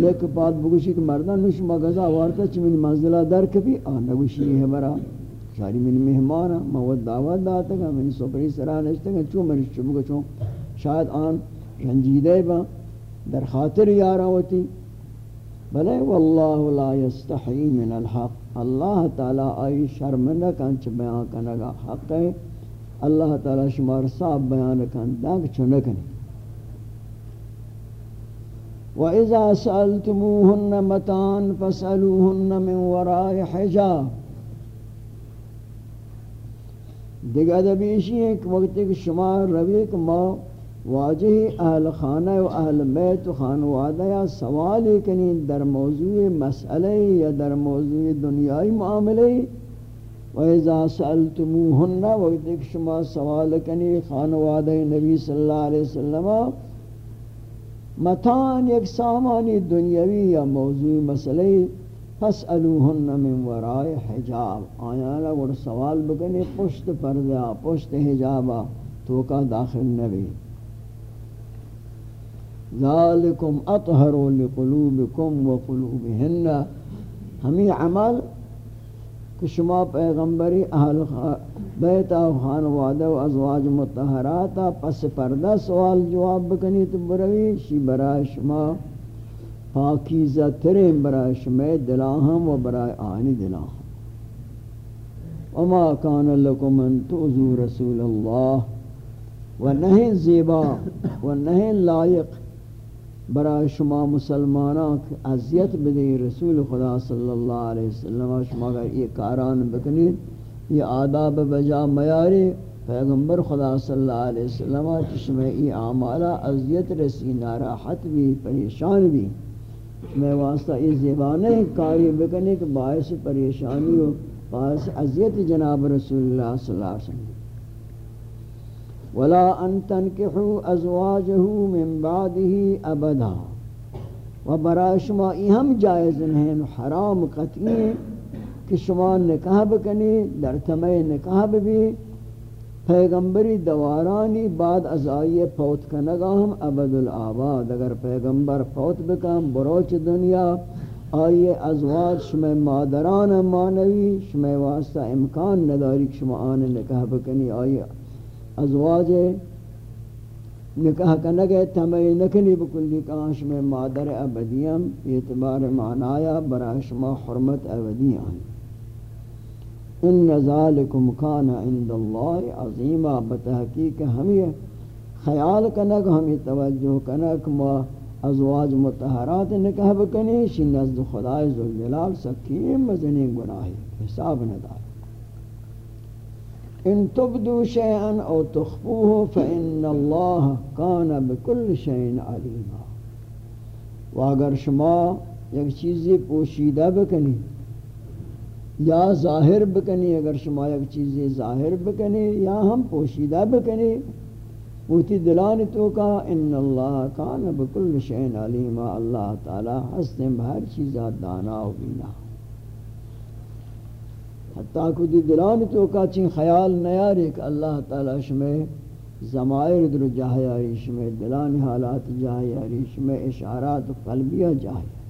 لیک بات بگوشی کہ مردان نو شما گزا وارتا چھ من منزلہ در کبھی آنا گوشی ہے برا۔ شاری من مہمانا موت دعوت داتا گا من سپری سرا نشتا گا، چون من شبگا چون شاید آن رنجیدے با در خاطر یارا ہوتی بلے واللہ لا یستحی من الحق۔ اللہ تعالی آئی شرم نہ کن چ بیان کنگا حق ہے۔ اللہ تعالی شمار صاحب بیان کن دانک چنکنی وَإِذَا سَأَلْتُمُوهُنَّ مَتَانْ فَاسْأَلُوهُنَّ مِنْ وَرَاءِ حِجَابٍ۔ دیگر دبیشی ہے کہ وقت کہ شما روی کہ ما واجہ اہل خانہ و اہل بیت و خانوادہ یا سوال کنی در موضوع مسئلہ یا در موضوع دنیای معاملے وَإِذَا سَأَلْتُمُوهُنَّ وقت کہ شما سوال کنی خانوادہ نبی صلی اللہ علیہ وسلم متان یک سامانی دنیاوی یا موضوع مسئلہ فاسألوهن من وراء حجاب۔ آیانا ور سوال بکنی پشت پردہ، پشت حجابا تو کا داخل نبی۔ ذالکم اطہر لقلوبکم وقلوبہن ہمیں عمل کہ شما پیغمبری اہل بیت و خانوادہ و ازواج متحراتا پس پردہ سوال جواب بکنی تو بروی، شی برای شما پاکیزہ ترین برای شمی دلاہم و برای آنی دلاہم وما کان لکم ان توزو رسول اللہ و نہیں زیبا و نہیں لائق برای شما مسلمانان عذیت بدی رسول خدا صلی اللہ علیہ وسلم شما اگر یہ کاران بکنید، یہ آداب بجا میاری، پیغمبر خدا صلی اللہ علیہ وسلم چشمہ ای اعمالہ عذیت رسی، ناراحت بھی، پریشان بھی. میں واسطہ اس زبان کاری بکنے باعث پریشانی ہو باعث عذیت جناب رسول اللہ صلی اللہ علیہ وسلم. ولا ان تنكحوا ازواجه من بعده ابدا و برای شما یہ جائز ہیں حرام قطعی کہ شما نکاح بکنی، در تمہ نکاح بھی پیغمبری دوارانی بعد از آئیے پوت کنگا ہم ابد الآباد، اگر پیغمبر پوت بکم، بروچ دنیا آئیے ازواج شما مادران مانوی شما واسطہ امکان نداری شما آنے نکاح بکنی آئیے ازواج نکاح کنگے تمہی نکنی بکلی کہاں شما مادر ابدیم اعتبار معنایا برای شما حرمت ابدیم ان ذالکم کان عند اللہ عظیمہ بتحقیق ہمیں خیال کنک ہمیں توجہ کنک ما ازواج متحرات نکاح بکنی، شی نزد خدای ذوالجلال سکیم، مزنی گناہی، حساب ندار۔ ان تبدو شیئا او تخفوه فإن اللہ کان بكل شیئن علیما۔ و اگر شما یک چیزی پوشیدہ بکنی یا ظاہر بکنی، اگر شما یک چیزیں ظاہر بکنی یا ہم پوشیدہ بکنی اوتی دلان تو کا ان اللہ کان بکل شین علیما۔ اللہ تعالی حسن بہر چیزا دانا و بینا۔ حتیٰ کدی دلان تو کا چین خیال نیاری کہ اللہ تعالی شمیں زمائر در جاہیاری شمیں دلان حالات جاہیاری شمیں اشارات قلبیہ جاہیاری۔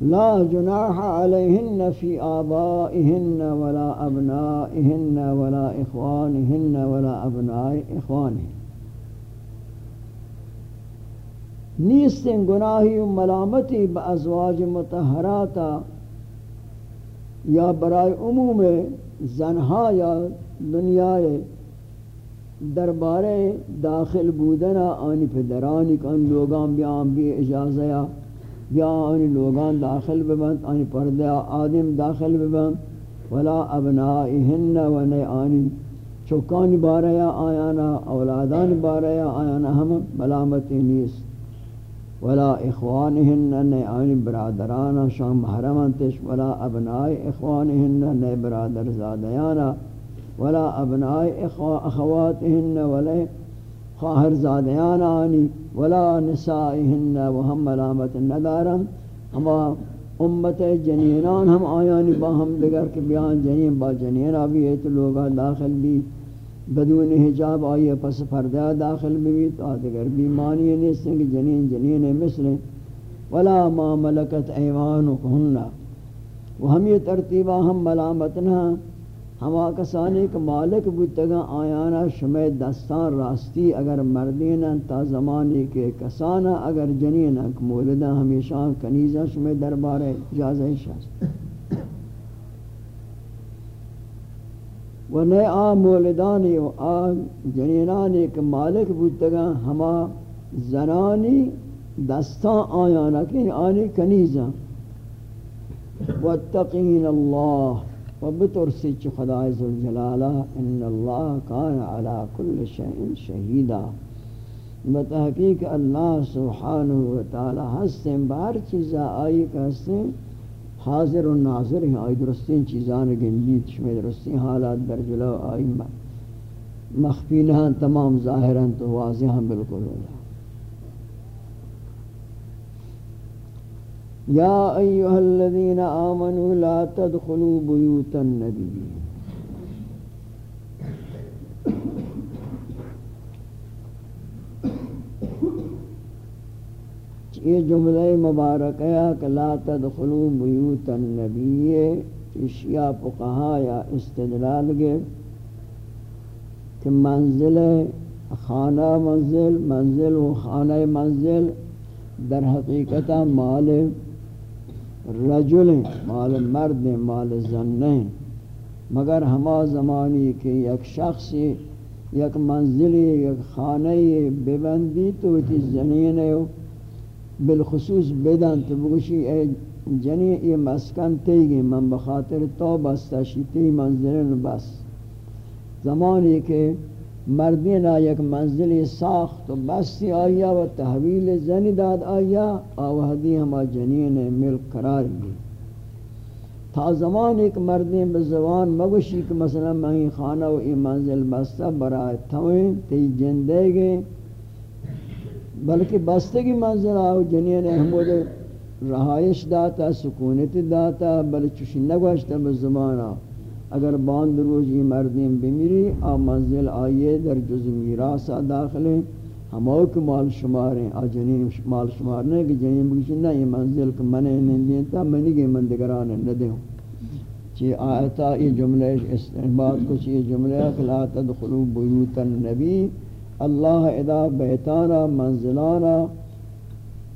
لا جناح عليهن في آبائهن ولا أبنائهن ولا إخوانهن ولا أبناء إخوانهن نیستن گناہی و ملامتی با ازواج متحراتا یا برای عموم زنها یا دنیای دربارے داخل بودنا آنی پدرانی کن لوگان بیان بی اجازہ یا یا آنی لوگان داخل ببند، آنی پردہ آدم داخل ببند، ولا ابنائهن و نی آنی چوکانی باریا آیانا اولادان باریا آیانا ہم ملامتی نیست۔ ولا اخوانهن نی آنی برادرانا شام ولا ابناء اخوانهن نی برادر زادیانا ولا ابناء اخواتهن، ولا خواہر زادیان آنی، ولا نسائهن، و ہم ملامت ندارم ہما امت جنینان ہم آیانی با ہم دگر کے بیان جنین با جنین آبی ہے تو لوگا داخل بھی بدون حجاب آئیے پس پردہ داخل بھی تو آدگر بھی مانی نیستیں کہ جنین جنین مثل ولا ما ملکت ایوانکہن و ہم یہ ترتیبہ ہم ملامت نہ ہما کسانی کہ مالک بودتگا آیانا شمع دستان راستی اگر مردینا تا زمانی کے کسانا اگر جنینا مولدہ ہمیشہ کنیزہ شمع دربار جازہ شاست۔ و نئے آ مولدانی و آ جنینانی کے مالک بودتگا ہما زنانی دستان آیانا کہ آنی کنیزاں۔ واتقین اللہ و بترسی چی خدای ذوالجلالہ ان اللہ کان علا کل شئین شہیدہ بتحقیق اللہ سبحانہ وتعالی ہستیں، بہر چیزا آئی کہ ہستیں حاضر و ناظر ہیں، آئی درستین چیزان گنجید شمی درستین حالات در جلو آئی مخفی ہیں، تمام ظاہران تو واضح ہیں، بالکل ہو جائے یا ایوہ الذین آمنوا لا تدخلوا بیوت النبی یہ جملہ مبارک ہے کہ لا تدخلوا بیوت النبی اشیاء فقہا یا استدلال گے کہ منزل خانہ منزل منزل و خانہ منزل در حقیقت مال رجل، مال مرد، مال زن مگر ہما زمانی کے یک شخص، یک منزلی یک خانہ ببندی تو تی زنین بالخصوص بدن تو بگوشی، اے جنی یہ مسکن تیگی، من بخاطر تو بستا شیطی منزلن بس. زمانی کے مردین یک منزل ساخت و بستی آیا و تحویل زنی داد آیا آوہدی ہما جنین ملک قرار دی تا زمان ایک مردین بزوان مگوشی کہ مثلا میں خانہ و ای منزل بستا برای تویں تی جندے گے بلکہ بستے کی منزل آو، جنین احمد رہائش داتا، سکونت داتا، بلکہ چوشی نگوشتا بزمانا اگر باند روزی مردیم بمیری، آ منزل آئیے در جز میراسا داخلیں ہماؤ کے مال شمار ہیں، آ جنین مال شمار نہیں کہ جنین بکشی نا یہ منزل کے منع نہیں دیتا منی گے مندگران نہ دیں۔ چی آیتا، یہ جملہ استعمال کو چی جملہ کہ لا تدخلوا بیوت النبی۔ اللہ ادا بیتانا منزلانا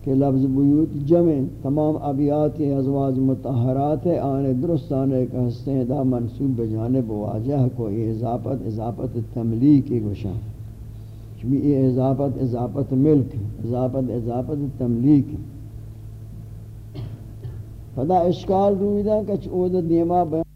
کہ لفظ بیوت جمع تمام ابیات ازواج متحرات آنے درستانے کا ہستے دا منصوب بجانب واجہ کو یہ اضافت اضافت تملیک کی گوشا چونکہ یہ اضافت اضافت ملک، اضافت اضافت تملیک فدا اشکال روی دا کہ دیما بیان